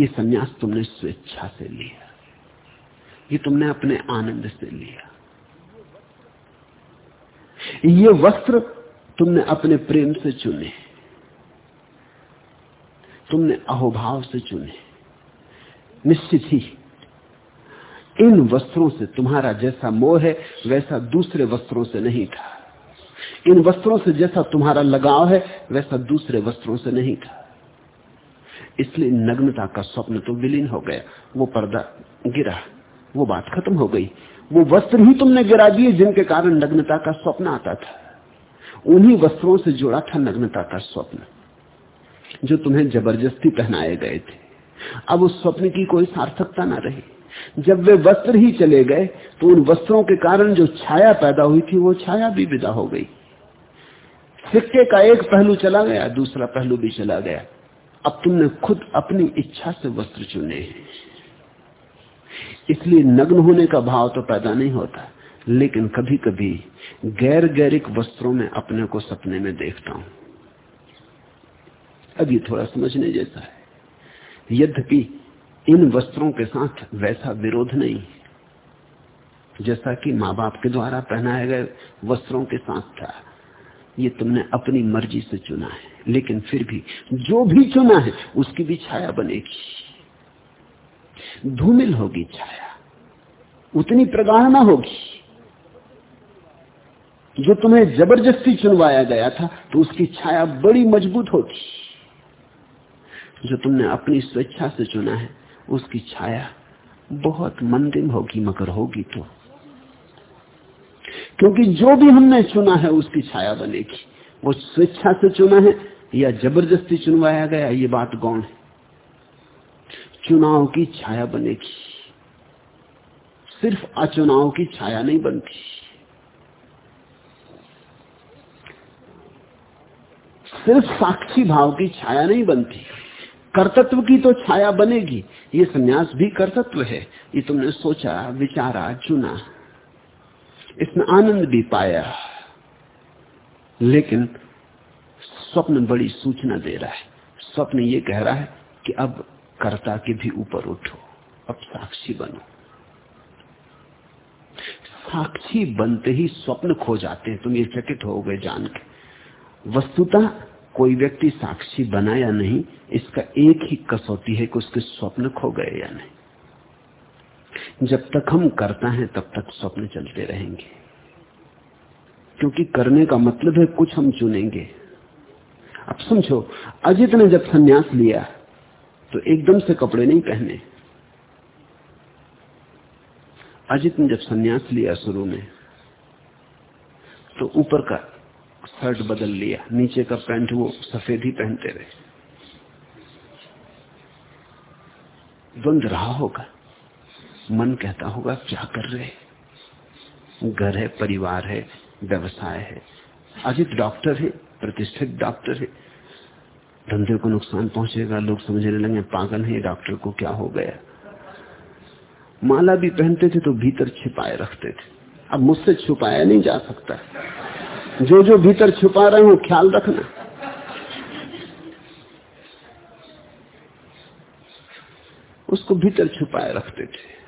ये सन्यास तुमने स्वेच्छा से लिया। ये तुमने अपने आनंद से लिया। ये वस्त्र तुमने अपने प्रेम से चुने तुमने अहोभाव से चुने निश्चित ही, इन वस्त्रों से तुम्हारा जैसा मोह है, वैसा दूसरे वस्त्रों से नहीं था। इन वस्त्रों से जैसा तुम्हारा लगाव है, वैसा दूसरे वस्त्रों से नहीं था। इसलिए नग्नता का स्वप्न तो विलीन हो गया, वो पर्दा गिरा। वो बात खत्म हो गई। वो वस्त्र ही तुमने गिरा दिए जिनके कारण नग्नता का स्वप्न आता था। उन्हीं वस्त्रों से जुड़ा था नग्नता का स्वप्न, जो तुम्हें ज़बरदस्ती पहनाए गए थे। अब उस स्वप्न की कोई सार्थकता ना रही। जब वे वस्त्र ही चले गए तो उन वस्त्रों के कारण जो छाया पैदा हुई थी, वो छाया भी विदा हो गई। सिक्के का एक पहलू चला गया, दूसरा पहलू भी चला गया। अब तुमने खुद अपनी इच्छा से वस्त्र चुने हैं। इसलिए नग्न होने का भाव तो पैदा नहीं होता। लेकिन कभी कभी गैर गैरिक वस्त्रों में अपने को सपने में देखता हूँ। अब ये थोड़ा समझने जैसा है। यद्यपि इन वस्त्रों के साथ वैसा विरोध नहीं जैसा कि माँ बाप के द्वारा पहनाए गए वस्त्रों के साथ था। ये तुमने अपनी मर्ज़ी से चुना है। लेकिन फिर भी जो भी चुना है, उसकी भी छाया बनेगी। धूमिल होगी छाया। उतनी प्रगाढ़ ना होगी। जो तुम्हें ज़बरदस्ती चुनवाया गया था तो उसकी छाया बड़ी मज़बूत होगी जो तुमने अपनी स्वेच्छा से चुना है, उसकी छाया बहुत मंदिम होगी, मगर होगी तो। क्योंकि जो भी हमने चुना है, उसकी छाया बनेगी। वो स्वेच्छा से चुना है या ज़बरदस्ती चुनवाया गया, ये बात गौण है। चुनाव की छाया बनेगी। सिर्फ़ अचुनाव की छाया नहीं बनती। सिर्फ़ साक्षी भाव की छाया नहीं बनती। कर्तत्व की तो छाया बनेगी। ये सन्यास भी कर्तत्व है। ये तुमने सोचा, विचारा, चुना। इसमें आनंद भी पाया। लेकिन स्वप्न बड़ी सूचना दे रहा है। स्वप्न ये कह रहा है कि अब कर्ता के भी ऊपर उठो। अब साक्षी बनो। साक्षी बनते ही स्वप्न खो जाते हैं। तुम ये चकित हो गए जान के। वस्तुतः कोई व्यक्ति साक्षी बना या नहीं, इसका एक ही कसौटी है कि उसके स्वप्न खो गए या नहीं। जब तक हम करता हैं, तब तक स्वप्न चलते रहेंगे। क्योंकि करने का मतलब है कुछ हम चुनेंगे। अब समझो, अजित ने जब संन्यास लिया तो एकदम से कपड़े नहीं पहने। अजित ने जब संन्यास लिया शुरू में तो ऊपर का शर्ट बदल लिया, नीचे का पैंट वो सफ़ेद ही पहनते रहे। द्वंद रहा होगा, मन कहता होगा क्या कर रहे घर है, परिवार है, व्यवसाय है। अजित डॉक्टर है, प्रतिष्ठित डॉक्टर है। धंधे को नुकसान पहुंचेगा, लोग समझने लगे पागल है डॉक्टर को क्या हो गया? माला भी पहनते थे तो भीतर छिपाए रखते थे। अब मुझसे छुपाया नहीं जा सकता। जो जो भीतर छुपा रहे हो, ख्याल रखना। उसको भीतर छुपाए रखते थे।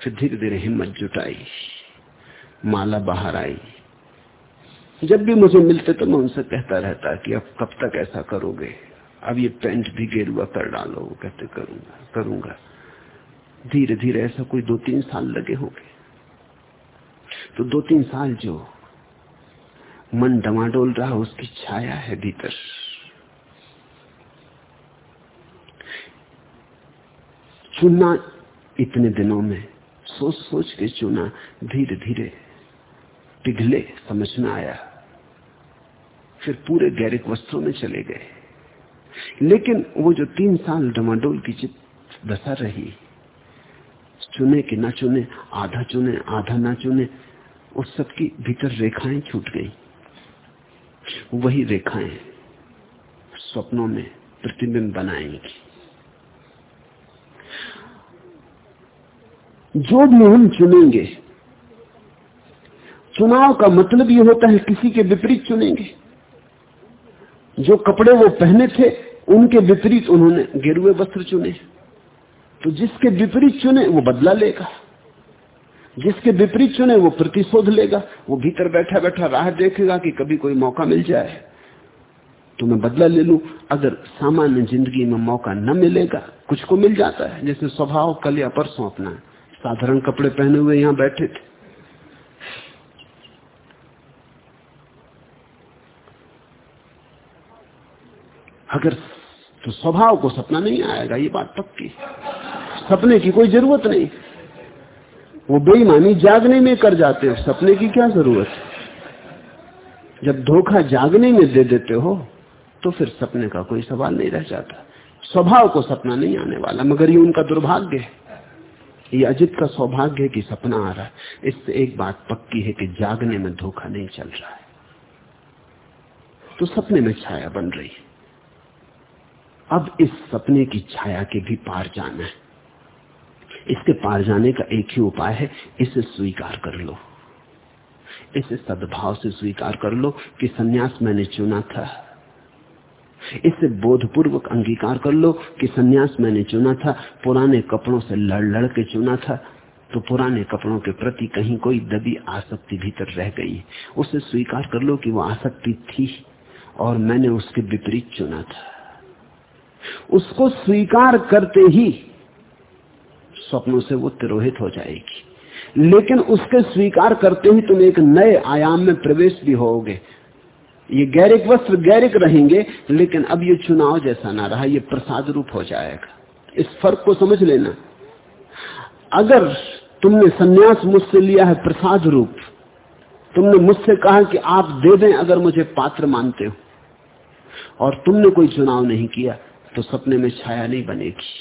फिर धीरे धीरे हिम्मत जुटाई। माला बाहर आई। जब भी मुझे मिलते तो मैं उनसे कहता रहता कि अब कब तक ऐसा करोगे? अब ये पेंट भी गेरुआ कर डालो कहते, करूँगा करूँगा। धीरे धीरे ऐसा कोई दो तीन साल लगे होंगे। तो दो तीन साल जो मन डमाडोल रहा, उसकी छाया है भीतर। चुना इतने दिनों में सोच सोच के चुना धीरे धीरे पिघले, समझ में आया। फिर पूरे गैरिक वस्त्रों में चले गए। लेकिन वो जो तीन साल डमाडोल की चित दशा रही, चुने कि ना चुने, आधा चुने, आधा ना चुने, उस सब की भीतर रेखाएँ छूट गई। वही रेखाएँ स्वप्नों में प्रतिबिंब बनाएँगी। जो भी हम चुनेंगे चुनाव का मतलब ये होता है किसी के विपरीत चुनेंगे। जो कपड़े वो पहने थे, उनके विपरीत उन्होंने गेरुए वस्त्र चुने। तो जिसके विपरीत चुने, वो बदला लेगा। जिसके विपरीत चुने, वो प्रतिशोध लेगा। वो भीतर बैठा बैठा राह देखेगा कि कभी कोई मौका मिल जाए। तो मैं बदला ले लू। अगर सामान्य ज़िंदगी में मौका न मिलेगा, कुछ को मिल जाता है। जैसे स्वभाव कल या परसों अपना साधारण कपड़े पहने हुए यहाँ बैठे थे। अगर तो स्वभाव को सपना नहीं आएगा, ये बात पक्की। सपने की कोई ज़रूरत नहीं। वो बेईमानी जागने में कर जाते हो, सपने की क्या ज़रूरत? है जब धोखा जागने में दे देते हो तो फिर सपने का कोई सवाल नहीं रह जाता। स्वभाव को सपना नहीं आने वाला, मगर ये उनका दुर्भाग्य है। ये अजित का सौभाग्य है कि सपना आ रहा है। इससे एक बात पक्की है कि जागने में धोखा नहीं चल रहा है। तो सपने में छाया बन रही है। अब इस सपने की छाया के भी पार जाना है। इसके पार जाने का एक ही उपाय है, इसे स्वीकार कर लो। इसे सद्भाव से स्वीकार कर लो कि सन्यास मैंने चुना था। इसे बोधपूर्वक अंगीकार कर लो कि सन्यास मैंने चुना था, पुराने कपड़ों से लड़ लड़ के चुना था तो पुराने कपड़ों के प्रति कहीं कोई दबी आसक्ति भीतर रह गई। उसे स्वीकार कर लो कि वो आसक्ति थी और मैंने उसके विपरीत चुना था। उसको स्वीकार करते ही स्वप्नों से वो तिरोहित हो जाएगी। लेकिन उसके स्वीकार करते ही तुम एक नए आयाम में प्रवेश भी होगे। ये गैरिक वस्त्र गैरिक रहेंगे, लेकिन अब ये चुनाव जैसा ना रहा, ये प्रसाद रूप हो जाएगा। इस फ़र्क को समझ लेना। अगर तुमने सन्यास मुझसे लिया है प्रसाद रूप, तुमने मुझसे कहा कि आप दे दें अगर मुझे पात्र मानते हो, और तुमने कोई चुनाव नहीं किया तो सपने में छाया नहीं बनेगी।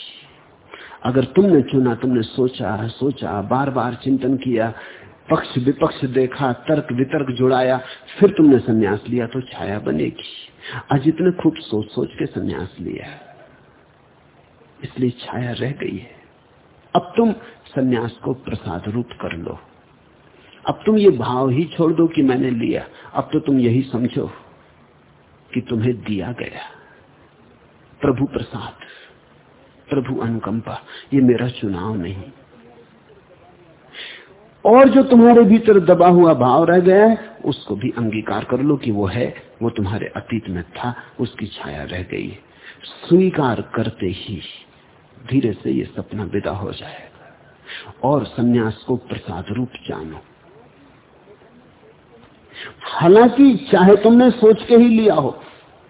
अगर तुमने चुना, तुमने सोचा सोचा बार बार चिंतन किया, पक्ष विपक्ष देखा, तर्क वितर्क जुड़ाया, फिर तुमने सन्यास लिया तो छाया बनेगी। अजित ने खूब सोच सोच के सन्यास लिया इसलिए छाया रह गई है। अब तुम सन्यास को प्रसाद रूप कर लो। अब तुम ये भाव ही छोड़ दो कि मैंने लिया। अब तो तुम यही समझो कि तुम्हें दिया गया। प्रभु प्रसाद, प्रभु अनुकंपा, ये मेरा चुनाव नहीं। और जो तुम्हारे भीतर दबा हुआ भाव रह गया है, उसको भी अंगीकार कर लो कि वो है, वो तुम्हारे अतीत में था, उसकी छाया रह गई। है स्वीकार करते ही धीरे से ये सपना विदा हो जाएगा। और सन्यास को प्रसाद रूप जानो। हालाँकि चाहे तुमने सोच के ही लिया हो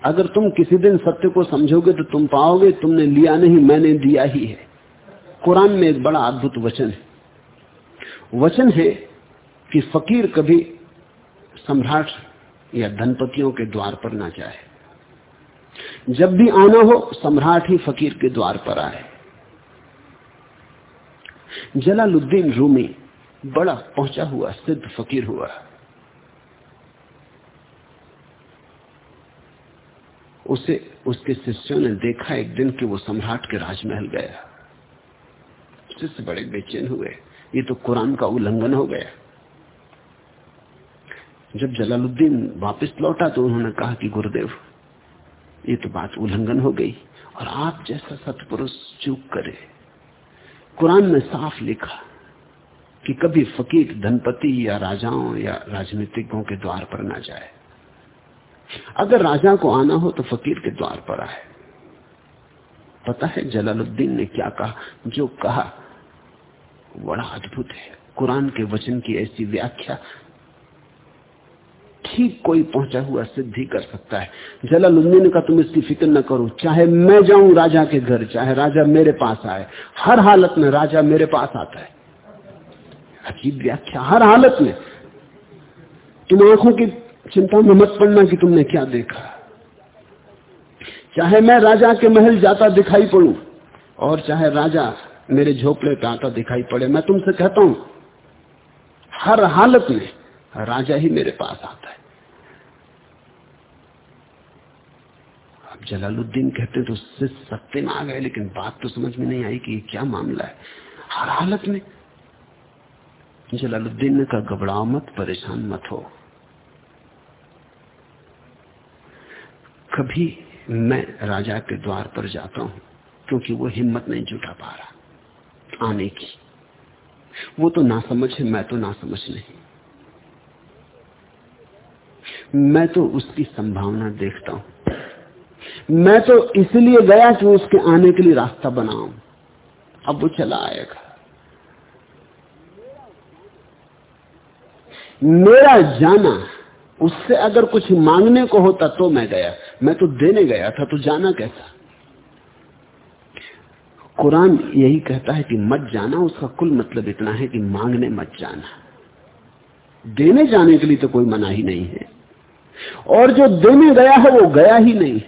अगर तुम किसी दिन सत्य को समझोगे तो तुम पाओगे तुमने लिया नहीं, मैंने दिया ही है। कुरान में एक बड़ा अद्भुत वचन है। वचन है कि फकीर कभी सम्राट या धनपतियों के द्वार पर ना जाए। जब भी आना हो, सम्राट ही फकीर के द्वार पर आए। जलालुद्दीन रूमी बड़ा पहुँचा हुआ, सिद्ध फकीर हुआ। उसे, उसके शिष्यों ने देखा एक दिन कि वो सम्राट के राजमहल गया। शिष्य बड़े बेचैन हुए। ये तो कुरान का उल्लंघन हो गया। जब जलालुद्दीन वापस लौटा तो उन्होंने कहा कि गुरुदेव, ये तो बात उल्लंघन हो गई और आप जैसा सतपुरुष चूक करे। कुरान में साफ़ लिखा कि कभी फकीर, धनपति या राजाओं या राजनीतिकों के द्वार पर ना जाए। अगर राजा को आना हो तो फकीर के द्वार पर आए। पता है जलालुद्दीन ने क्या कहा? जो कहा, बड़ा अद्भुत है। कुरान के वचन की ऐसी व्याख्या ठीक कोई पहुँचा हुआ सिद्धि कर सकता है। जलालुद्दीन का तुम इसकी फ़िक्र न करो। चाहे मैं जाऊँ राजा के घर, चाहे राजा मेरे पास आए, हर हालत में राजा मेरे पास आता है। अजीब व्याख्या, हर हालत में। तुम आँखों की चिंता में मत पड़ना कि तुमने क्या देखा। चाहे मैं राजा के महल जाता दिखाई पड़ू, और चाहे राजा मेरे झोपड़े पे आता दिखाई पड़े, मैं तुमसे कहता हूँ, हर हालत में राजा ही मेरे पास आता है। अब जलालुद्दीन कहते तो उससे सत्य में आ गए, लेकिन बात तो समझ में नहीं आई कि ये क्या मामला है। हर हालत में जलालुद्दीन ने कहा, घबराओ मत, परेशान मत हो। कभी मैं राजा के द्वार पर जाता हूँ, क्योंकि वो हिम्मत नहीं जुटा पा रहा आने की। वो तो ना समझ है, मैं तो ना समझ नहीं। मैं तो उसकी संभावना देखता हूँ। मैं तो इसलिए गया कि उसके आने के लिए रास्ता बनाऊँ। अब वो चला आएगा। मेरा जाना उससे अगर कुछ मांगने को होता तो मैं गया। मैं तो देने गया था तो जाना कैसा? कुरान यही कहता है कि मत जाना, उसका कुल मतलब इतना है कि मांगने मत जाना। देने जाने के लिए तो कोई मना ही नहीं है। और जो देने गया है, वो गया ही नहीं।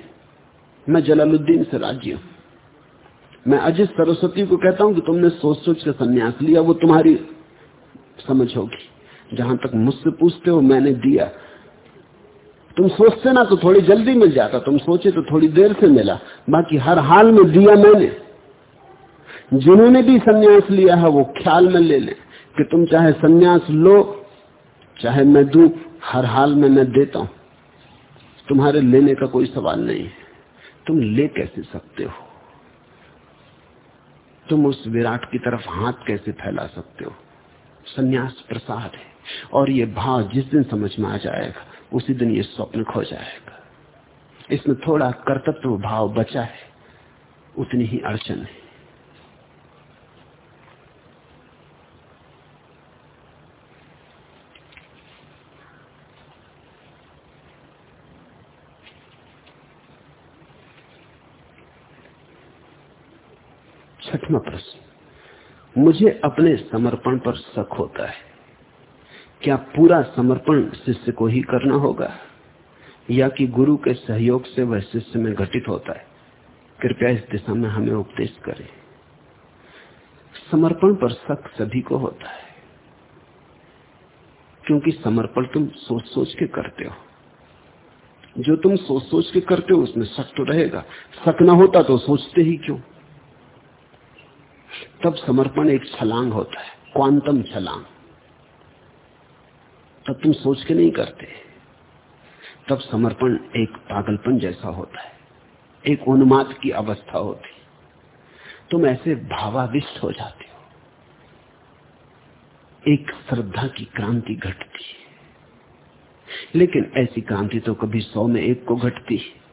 मैं जलालुद्दीन से राज़ी हूँ। मैं अजित सरस्वती को कहता हूँ कि तुमने सोच सोच के संन्यास लिया, वो तुम्हारी समझ होगी। जहाँ तक मुझसे पूछते हो, मैंने दिया। तुम सोचते ना तो थोड़ी जल्दी मिल जाता, तुम सोचे तो थोड़ी देर से मिला। बाकी हर हाल में दिया मैंने। जिन्होंने भी सन्यास लिया है, वो ख्याल में ले ले कि तुम चाहे सन्यास लो, चाहे मैं दू, हर हाल में मैं देता हूँ। तुम्हारे लेने का कोई सवाल नहीं है। तुम ले कैसे सकते हो? तुम उस विराट की तरफ़ हाथ कैसे फैला सकते हो? सन्यास प्रसाद है। और ये भाव जिस दिन समझ में आ जाएगा उसी दिन ये स्वप्न खो जाएगा। इसमें थोड़ा कर्तत्व भाव बचा है, उतनी ही अड़चन है। छठवा प्रश्न, मुझे अपने समर्पण पर शक होता है। क्या पूरा समर्पण शिष्य को ही करना होगा? या कि गुरु के सहयोग से वह शिष्य में घटित होता है? कृपया इस दिशा में हमें उपदेश करें। समर्पण पर शक सभी को होता है। क्योंकि समर्पण तुम सोच सोच के करते हो। जो तुम सोच सोच के करते हो, उसमें शक तो रहेगा। शक ना होता तो सोचते ही क्यों? तब समर्पण एक छलांग होता है क्वांटम छलांग। तब तुम सोच के नहीं करते। तब समर्पण एक पागलपन जैसा होता है। एक उन्माद की अवस्था होती। तुम ऐसे भावाविष्ट हो जाते हो। एक श्रद्धा की क्रांति घटती है। लेकिन ऐसी क्रांति तो कभी सौ में एक को घटती है।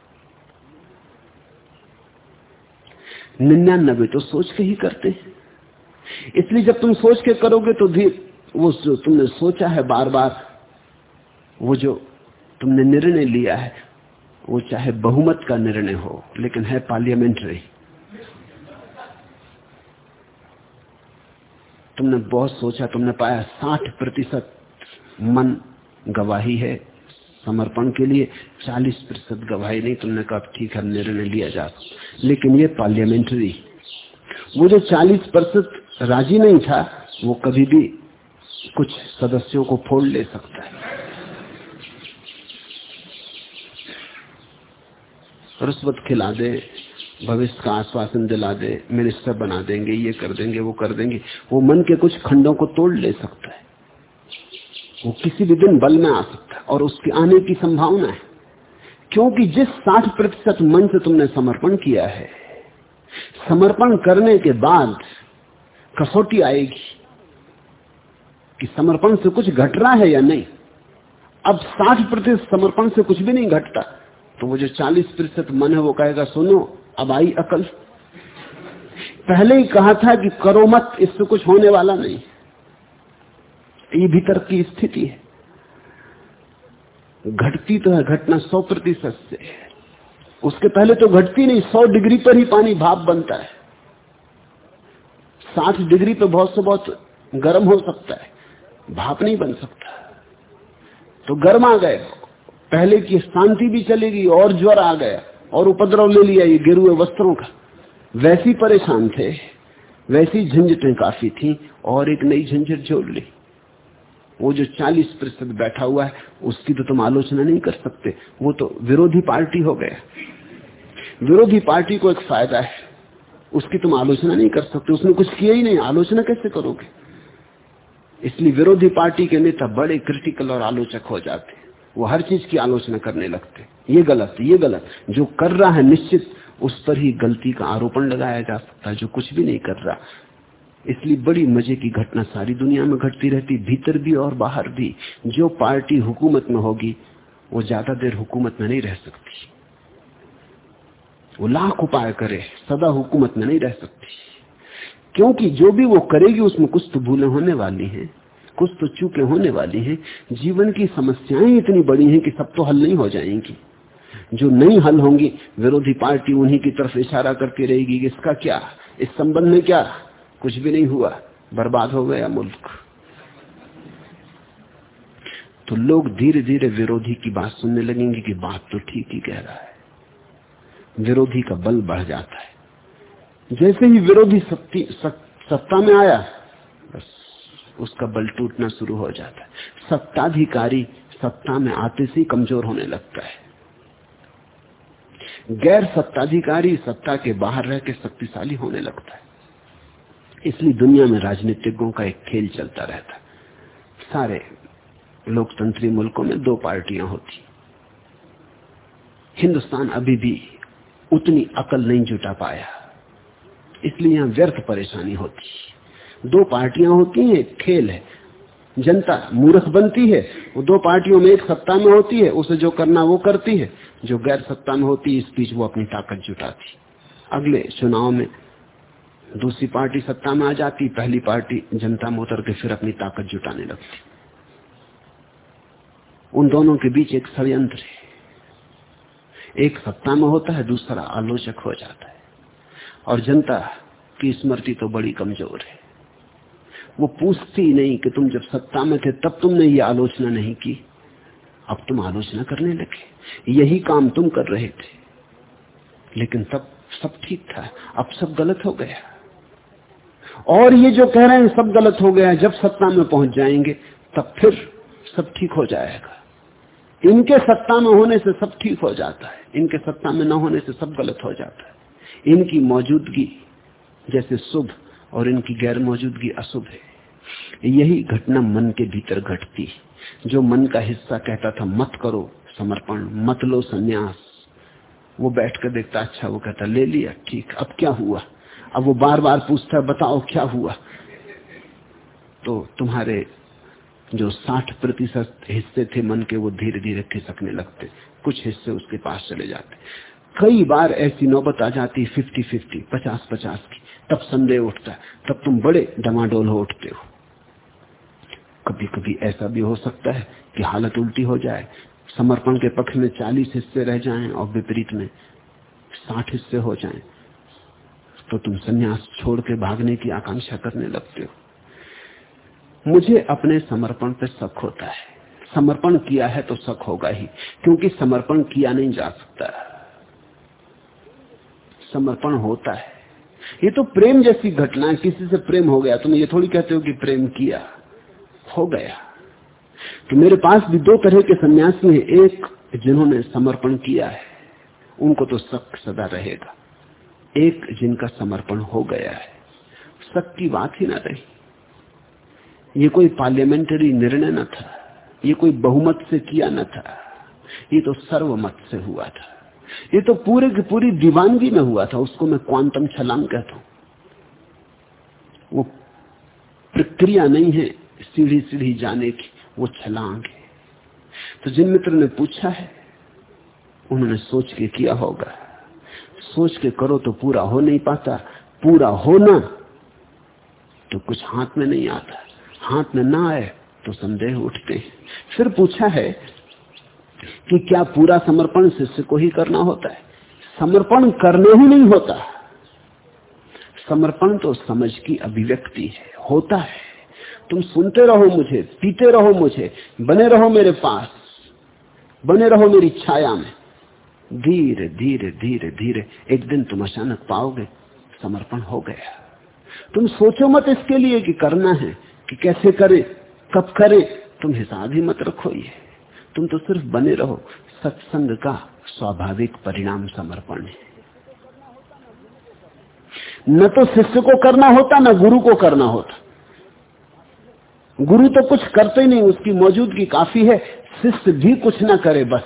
निन्यानबे तो सोच के ही करते हैं। इसलिए जब तुम सोच के करोगे तो धीरे वो जो तुमने सोचा है बार बार वो जो तुमने निर्णय लिया है, वो चाहे बहुमत का निर्णय हो, लेकिन है पार्लियामेंट्री तुमने बहुत सोचा, तुमने पाया साठ प्रतिशत मन गवाही है समर्पण के लिए 40 प्रतिशत गवाही नहीं, तुमने कहा ठीक है निर्णय लिया जा लेकिन ये पार्लियामेंट्री वो जो 40 प्रतिशत राज़ी नहीं था, वो कभी भी कुछ सदस्यों को फोड़ ले सकता है। रिश्वत खिला दे, भविष्य का आश्वासन दिला दे मिनिस्टर बना देंगे, ये कर देंगे, वो कर देंगे। वो मन के कुछ खंडों को तोड़ ले सकता है। वो किसी भी दिन बल में आ सकता है और उसके आने की संभावना है। क्योंकि जिस 60 प्रतिशत मन से तुमने समर्पण किया है, समर्पण करने के बाद कसौटी आएगी। कि समर्पण से कुछ घट रहा है या नहीं? अब 60 प्रतिशत समर्पण से कुछ भी नहीं घटता। तो वो जो 40 प्रतिशत मन है वो कहेगा, सुनो, अब आई अकल। पहले ही कहा था कि करो मत, इससे कुछ होने वाला नहीं। ये भीतर की स्थिति है। घटती तो है, घटना सौ प्रतिशत से उसके पहले तो घटती नहीं, सौ डिग्री पर ही पानी भाप बनता है। साठ डिग्री पर बहुत से बहुत गर्म हो सकता है। भाप नहीं बन सकता। तो गर्म गए। पहले की शांति भी चलेगी, और ज्वर आ गया, और उपद्रव ले लिया ये गिरुए वस्त्रों का। वैसी परेशान थे, वैसी झंझटें काफ़ी थी, और एक नई झंझट जोड़ ली। वो जो 40 प्रतिशत बैठा हुआ है, उसकी तो तुम आलोचना नहीं कर सकते। वो तो विरोधी पार्टी हो गया। विरोधी पार्टी को एक फ़ायदा है। उसकी तुम आलोचना नहीं कर सकते। उसने कुछ किया ही नहीं। आलोचना कैसे करोगे? इसलिए विरोधी पार्टी के नेता बड़े क्रिटिकल और आलोचक हो जाते वो हर चीज़ की आलोचना करने लगते ये गलत ये गलत। जो कर रहा है निश्चित, उस पर ही गलती का आरोपण लगाया जा सकता है, जो कुछ भी नहीं कर रहा। इसलिए बड़ी मज़े की घटना सारी दुनिया में घटती रहती, भीतर भी और बाहर भी। जो पार्टी हुकूमत में होगी, वो ज़्यादा देर हुकूमत में नहीं रह सकती। वो लाख उपाय करे, सदा हुकूमत में नहीं रह सकती। क्योंकि जो भी वो करेगी, उसमें कुछ तो भूलें होने वाली हैं, कुछ तो चूके होने वाली हैं। जीवन की समस्याएँ इतनी बड़ी हैं कि सब तो हल नहीं हो जाएँगी। जो नहीं हल होंगी, विरोधी पार्टी उन्हीं की तरफ़ इशारा करती रहेगी कि इसका क्या, इस संबंध में क्या? कुछ भी नहीं हुआ, बर्बाद हो गया मुल्क। तो लोग धीरे धीरे विरोधी की बात सुनने लगेंगे कि बात तो ठीक ही कह रहा है। विरोधी का बल बढ़ जाता है। जैसे ही विरोधी शक्ति सत्ता में आया, बस उसका बल टूटना शुरू हो जाता है। सत्ताधिकारी सत्ता में आते से कमज़ोर होने लगता है। गैर सत्ताधिकारी सत्ता के बाहर रह के शक्तिशाली होने लगता है। इसलिए दुनिया में राजनीतिज्ञों का एक खेल चलता रहता सारे लोकतंत्री मुल्कों में दो पार्टियाँ होती हिंदुस्तान अभी भी उतनी अकल नहीं जुटा पाया। इसलिए यहाँ व्यर्थ परेशानी होती है। दो पार्टियाँ होती हैं खेल है। जनता मूर्ख बनती है, वो दो पार्टियों में एक सत्ता में होती है, उसे जो करना वो करती है। जो गैर सत्ता में होती है, इस बीच वो अपनी ताकत जुटाती अगले चुनाव में दूसरी पार्टी सत्ता में आ जाती, पहली पार्टी जनता में उतर के फिर अपनी ताकत जुटाने लगती। उन दोनों के बीच एक षडयंत्र है। एक सत्ता में होता है, दूसरा आलोचक हो जाता है। और जनता की स्मृति तो बड़ी कमज़ोर है। वो पूछती नहीं कि तुम जब सत्ता में थे, तब तुमने ये आलोचना नहीं की। अब तुम आलोचना करने लगे। यही काम तुम कर रहे थे। लेकिन तब सब ठीक था। अब सब गलत हो गया। और ये जो कह रहे हैं, सब गलत हो गया जब सत्ता में पहुँच जाएँगे, तब फिर सब ठीक हो जाएगा। इनके सत्ता में होने से सब ठीक हो जाता है। इनके सत्ता में न होने से सब गलत हो जाता है। इनकी मौजूदगी जैसे शुभ और इनकी गैर मौजूदगी अशुभ है। यही घटना मन के भीतर घटती जो मन का हिस्सा कहता था, मत करो समर्पण, मत लो संन्यास। वो बैठ कर देखता अच्छा वो कहता, ले लिया, ठीक, अब क्या हुआ? अब वो बार बार पूछता है बताओ क्या हुआ? तो तुम्हारे जो 60 प्रतिशत हिस्से थे मन के, वो धीरे धीरे खिसकने लगते। कुछ हिस्से उसके पास चले जाते। कई बार ऐसी नौबत आ जाती फिफ्टी फिफ्टी पचास पचास की। तब संदेह उठता है, तब तुम बड़े डमाडोल हो उठते हो। कभी कभी ऐसा भी हो सकता है कि हालत उल्टी हो जाए, समर्पण के पक्ष में चालीस हिस्से रह जाएँ और विपरीत में साठ हिस्से हो जाएँ तो तुम संन्यास छोड़ के भागने की आकांक्षा करने लगते हो। मुझे अपने समर्पण पर शक होता है। समर्पण किया है तो शक होगा ही, क्योंकि समर्पण किया नहीं जा सकता। समर्पण होता है। ये तो प्रेम जैसी घटना है, किसी से प्रेम हो गया, तुम ये थोड़ी कहते हो कि प्रेम किया, हो गया। तो मेरे पास भी दो तरह के सन्यासी हैं, एक जिन्होंने समर्पण किया है, उनको तो शक सदा रहेगा। एक जिनका समर्पण हो गया है, शक की बात ही ना रही। ये कोई पार्लियामेंटरी निर्णय न था, ये कोई बहुमत से किया न था, ये तो सर्वमत से हुआ था। ये तो पूरे की पूरी दीवानगी में हुआ था, उसको मैं क्वांटम छलांग कहता हूँ। वो प्रक्रिया नहीं है सीढ़ी सीढ़ी जाने की, वो छलांग है। तो जिन मित्र ने पूछा है, उन्होंने सोच के किया होगा। सोच के करो तो पूरा हो नहीं पाता, पूरा होना तो कुछ हाथ में नहीं आता। हाथ में ना आए तो संदेह उठते हैं। फिर पूछा है कि क्या पूरा समर्पण शिष्य को ही करना होता है? समर्पण करने ही नहीं होता। समर्पण तो समझ की अभिव्यक्ति है, होता है। तुम सुनते रहो मुझे, पीते रहो मुझे, बने रहो मेरे पास, बने रहो मेरी छाया में। धीरे धीरे धीरे धीरे, एक दिन तुम अचानक पाओगे, समर्पण हो गया। तुम सोचो मत इसके लिए कि करना है, कि कैसे करे, कब करे, तुम हिसाब ही मत रखो ये। तुम तो सिर्फ़ बने रहो। सत्संग का स्वाभाविक परिणाम समर्पण है। न तो शिष्य को करना होता, न गुरु को करना होता। गुरु तो कुछ करते ही नहीं, उसकी मौजूदगी काफ़ी है। शिष्य भी कुछ ना करे बस,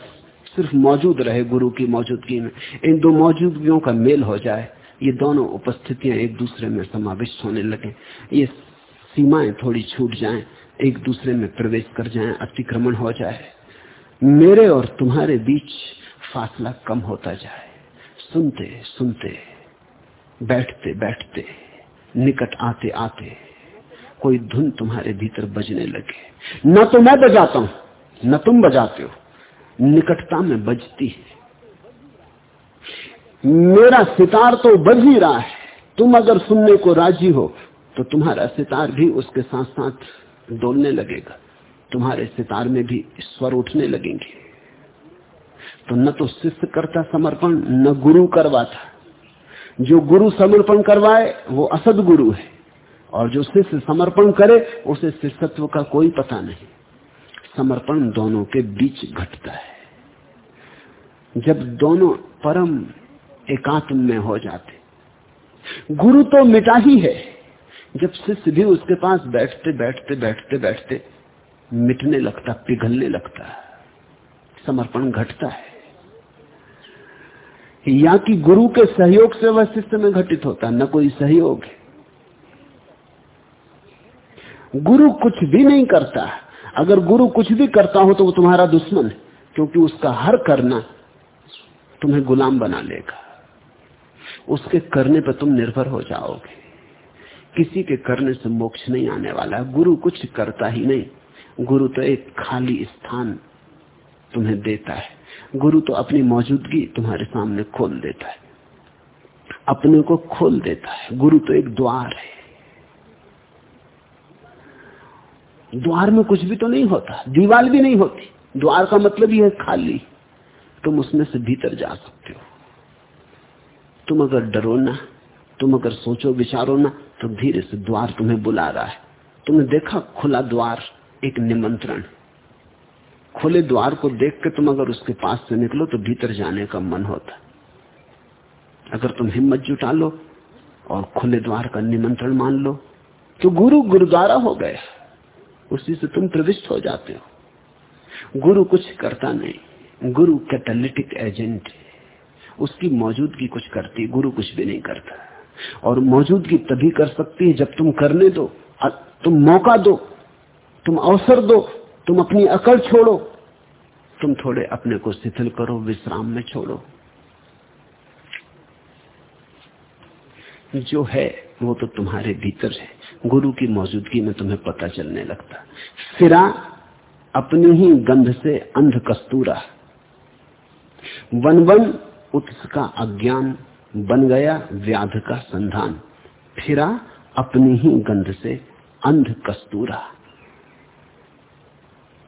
सिर्फ़ मौजूद रहे गुरु की मौजूदगी में। इन दो मौजूदगियों का मेल हो जाए, ये दोनों उपस्थितियाँ एक दूसरे में समाविष्ट होने लगे। ये सीमाएँ थोड़ी छूट जाएँ, एक दूसरे में प्रवेश कर जाएँ, अतिक्रमण हो जाए। मेरे और तुम्हारे बीच फासला कम होता जाए। सुनते सुनते, बैठते बैठते, निकट आते आते, कोई धुन तुम्हारे भीतर बजने लगे। न तो मैं बजाता हूँ, न तुम बजाते हो, निकटता में बजती है। मेरा सितार तो बज ही रहा है, तुम अगर सुनने को राज़ी हो तो तुम्हारा सितार भी उसके साथ साथ डोलने लगेगा। तुम्हारे सितार में भी स्वर उठने लगेंगे। तो न तो शिष्य करता समर्पण, न गुरु करवाता। जो गुरु समर्पण करवाए, वो असद गुरु है। और जो शिष्य समर्पण करे, उसे शिष्यत्व का कोई पता नहीं। समर्पण दोनों के बीच घटता है। जब दोनों परम एकात्म में हो जाते, गुरु तो मिटा ही है। जब शिष्य भी उसके पास बैठते बैठते बैठते बैठते मिटने लगता, पिघलने लगता समर्पण घटता है। या कि गुरु के सहयोग से वह शिष्य में घटित होता, न कोई सहयोग है। गुरु कुछ भी नहीं करता। अगर गुरु कुछ भी करता हो तो वो तुम्हारा दुश्मन है, क्योंकि उसका हर करना तुम्हें गुलाम बना लेगा। उसके करने पर तुम निर्भर हो जाओगे। किसी के करने से मोक्ष नहीं आने वाला। गुरु कुछ करता ही नहीं। गुरु तो एक खाली स्थान तुम्हें देता है। गुरु तो अपनी मौजूदगी तुम्हारे सामने खोल देता है। अपने को खोल देता है। गुरु तो एक द्वार है। द्वार में कुछ भी तो नहीं होता। दीवार भी नहीं होती। द्वार का मतलब ही है खाली। तुम उसमें से भीतर जा सकते हो। तुम अगर डरो ना, तुम अगर सोचो, विचारो ना तो धीरे से द्वार तुम्हें बुला रहा है। तुमने देखा खुला द्वार? एक निमंत्रण। खुले द्वार को देख के तुम अगर उसके पास से निकलो तो भीतर जाने का मन होता। अगर तुम हिम्मत जुटा लो और खुले द्वार का निमंत्रण मान लो तो गुरु गुरुद्वारा हो गए। उसी से तुम प्रविष्ट हो जाते हो। गुरु कुछ करता नहीं। गुरु कैटलिटिक एजेंट उसकी मौजूदगी कुछ करती, गुरु कुछ भी नहीं करता। और मौजूदगी तभी कर सकती है जब तुम करने दो तुम मौका दो। तुम अवसर दो, तुम अपनी अकल छोड़ो। तुम थोड़े अपने को शिथिल करो, विश्राम में छोड़ो। जो है, वो तो तुम्हारे भीतर है। गुरु की मौजूदगी में तुम्हें पता चलने लगता। फिरा अपनी ही गंध से अंध कस्तूरा। वन वन उत्स का अज्ञान बन गया व्याध का संधान। फिरा अपनी ही गंध से अंध कस्तूरा।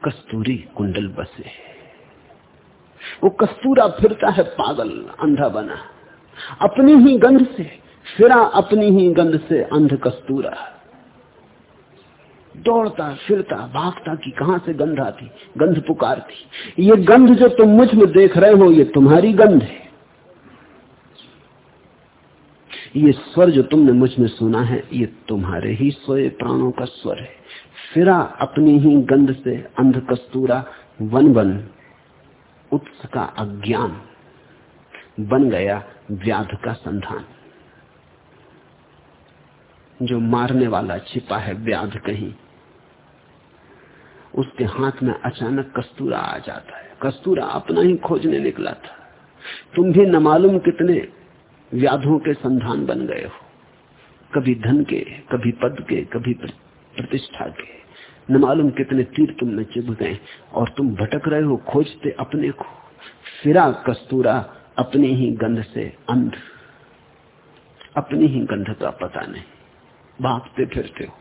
कस्तूरी कुंडल बसे। वो कस्तूरा फिरता है पागल, अंधा बना। अपनी ही गंध से फिरा, अपनी ही गंध से अंध कस्तूरा। दौड़ता, फिरता, भागता कि कहाँ से गंध आती, गंध पुकारती। ये गंध जो तुम मुझमें देख रहे हो, ये तुम्हारी गंध है। ये स्वर जो तुमने मुझमें सुना है, ये तुम्हारे ही सोए प्राणों का स्वर है। फिरा अपनी ही गंध से अंध कस्तूरा वन वन उत्स का अज्ञान बन गया व्याध का संधान। जो मारने वाला छिपा है व्याध कहीं, उसके हाथ में अचानक कस्तूरा आ जाता है। कस्तूरा अपना ही खोजने निकला था। तुम भी न मालूम कितने व्याधों के संधान बन गए हो। कभी धन के, कभी पद के, कभी प्रतिष्ठा के। न मालूम कितने तीर तुमने चुभ गए। और तुम भटक रहे हो, खोजते अपने को। फिरा कस्तूरा अपनी ही गंध से अंध। अपनी ही गंध का पता नहीं। भागते फिरते हो।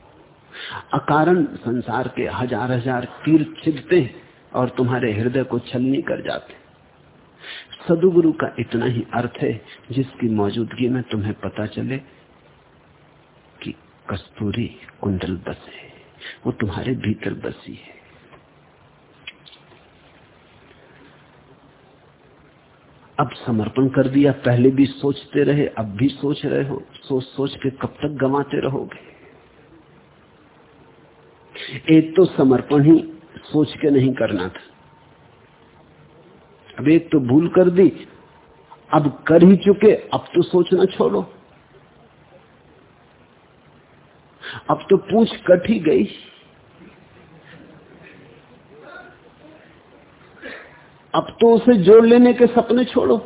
अकारण संसार के हज़ार हज़ार तीर छिपते और तुम्हारे हृदय को छलनी कर जाते सदुगुरु का इतना ही अर्थ है, जिसकी मौजूदगी में तुम्हें पता चले कि कस्तूरी कुंडल बसे। वो तुम्हारे भीतर बसी है। अब समर्पण कर दिया, पहले भी सोचते रहे, अब भी सोच रहे हो, सोच सोच के कब तक गंवाते रहोगे? एक तो समर्पण ही सोच के नहीं करना था। अब एक तो भूल कर दी, अब कर ही चुके, अब तो सोचना छोड़ो। अब तो पूछ कट ही गई। अब तो उसे जोड़ लेने के सपने छोड़ो।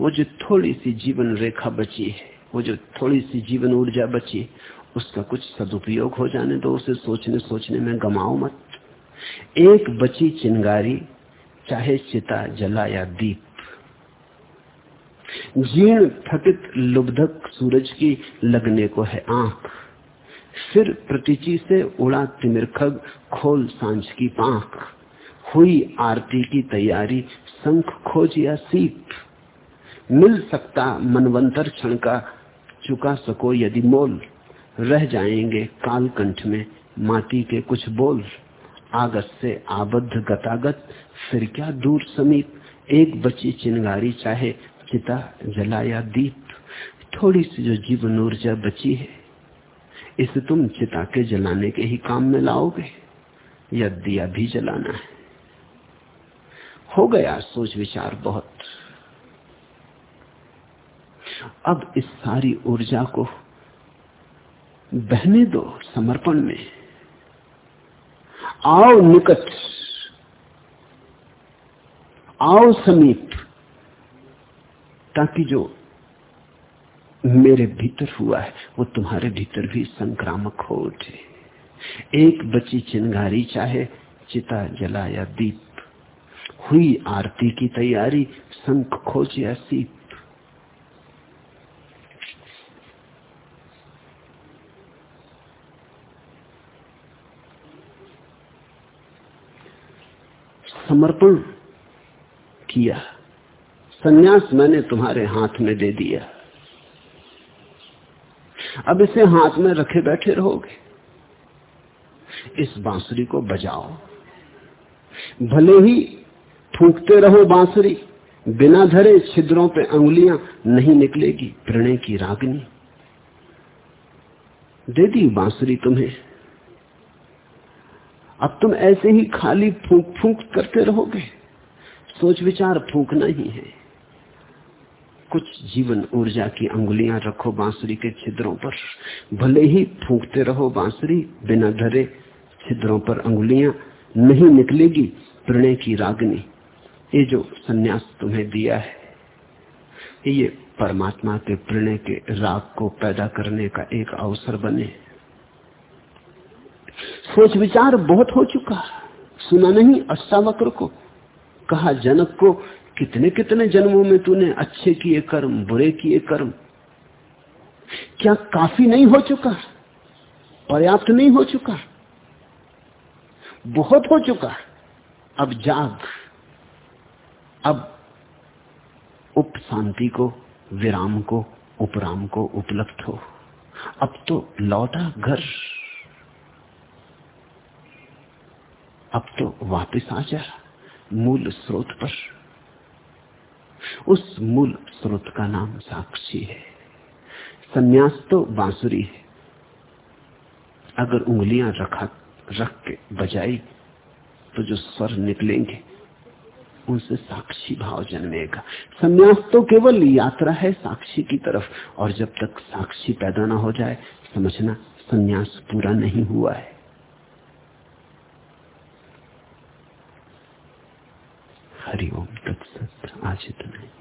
वो जो थोड़ी सी जीवन रेखा बची है, वो जो थोड़ी सी जीवन ऊर्जा बची उसका कुछ सदुपयोग हो जाने दो, उसे सोचने सोचने में गमाओ मत। एक बची चिंगारी, चाहे चिता जला या दीप जीर्ण थकित लुब्धक सूरज की लगने को है आँख। फिर प्रतिची से उड़ा तिमिरखग, खोल साँझ की पांख। हुई आरती की तैयारी, शंख खोज या सीप। मिल सकता मनवंतर क्षण का, चुका सको यदि मोल। रह जाएँगे कालकंठ में माटी के कुछ बोल। आगत से आबद्ध गतागत, फिर क्या दूर समीप? एक बची चिंगारी चाहे चिता जला या दीप। थोड़ी सी जो जीवन ऊर्जा बची है, इसे तुम चिता के जलाने के ही काम में लाओगे, या दिया भी जलाना है। हो गया सोच विचार बहुत। अब इस सारी ऊर्जा को बहने दो समर्पण में। आओ निकट, आओ समीप। ताकि जो मेरे भीतर हुआ है, वो तुम्हारे भीतर भी संक्रामक हो उठे। एक बची चिंगारी चाहे चिता जला या दीप, हुई आरती की तैयारी संख खोज या सीप। समर्पण किया। सन्यास मैंने तुम्हारे हाथ में दे दिया। अब इसे हाथ में रखे बैठे रहोगे। इस बांसुरी को बजाओ। भले ही फूकते रहो बांसुरी, बिना धरे छिद्रों पे अंगुलियाँ नहीं निकलेगी, प्रणय की रागनी। दे दी बांसुरी तुम्हें। अब तुम ऐसे ही खाली फूक फूक करते रहोगे। सोच विचार फूकना ही है। कुछ जीवन ऊर्जा की अंगुलियाँ रखो बांसुरी के छिद्रों पर। भले ही फूकते रहो बांसुरी, बिना धरे छिद्रों पर अंगुलियाँ नहीं निकलेगी प्रणय की रागनी। ये जो सन्यास तुम्हें दिया है, ये परमात्मा के प्रणय के राग को पैदा करने का एक अवसर बने। सोच विचार बहुत हो चुका। सुना नहीं अष्टावक्र को, कहा जनक को कितने कितने जन्मों में तूने अच्छे किए कर्म, बुरे किए कर्म? क्या काफ़ी नहीं हो चुका? पर्याप्त नहीं हो चुका? बहुत हो चुका? अब जाग। अब उप शांति को, विराम को, उपराम को उपलब्ध हो। अब तो लौटा घर। अब तो वापस आ जा। मूल स्रोत पर। उस मूल स्रोत का नाम साक्षी है। सन्यास तो बांसुरी है। अगर उंगलियाँ रखा, रख के बजाई तो जो स्वर निकलेंगे, उनसे साक्षी भाव जन्मेगा। संन्यास तो केवल यात्रा है साक्षी की तरफ़, और जब तक साक्षी पैदा ना हो जाए, समझना संन्यास पूरा नहीं हुआ है। हरिओम तत्सत आज इतना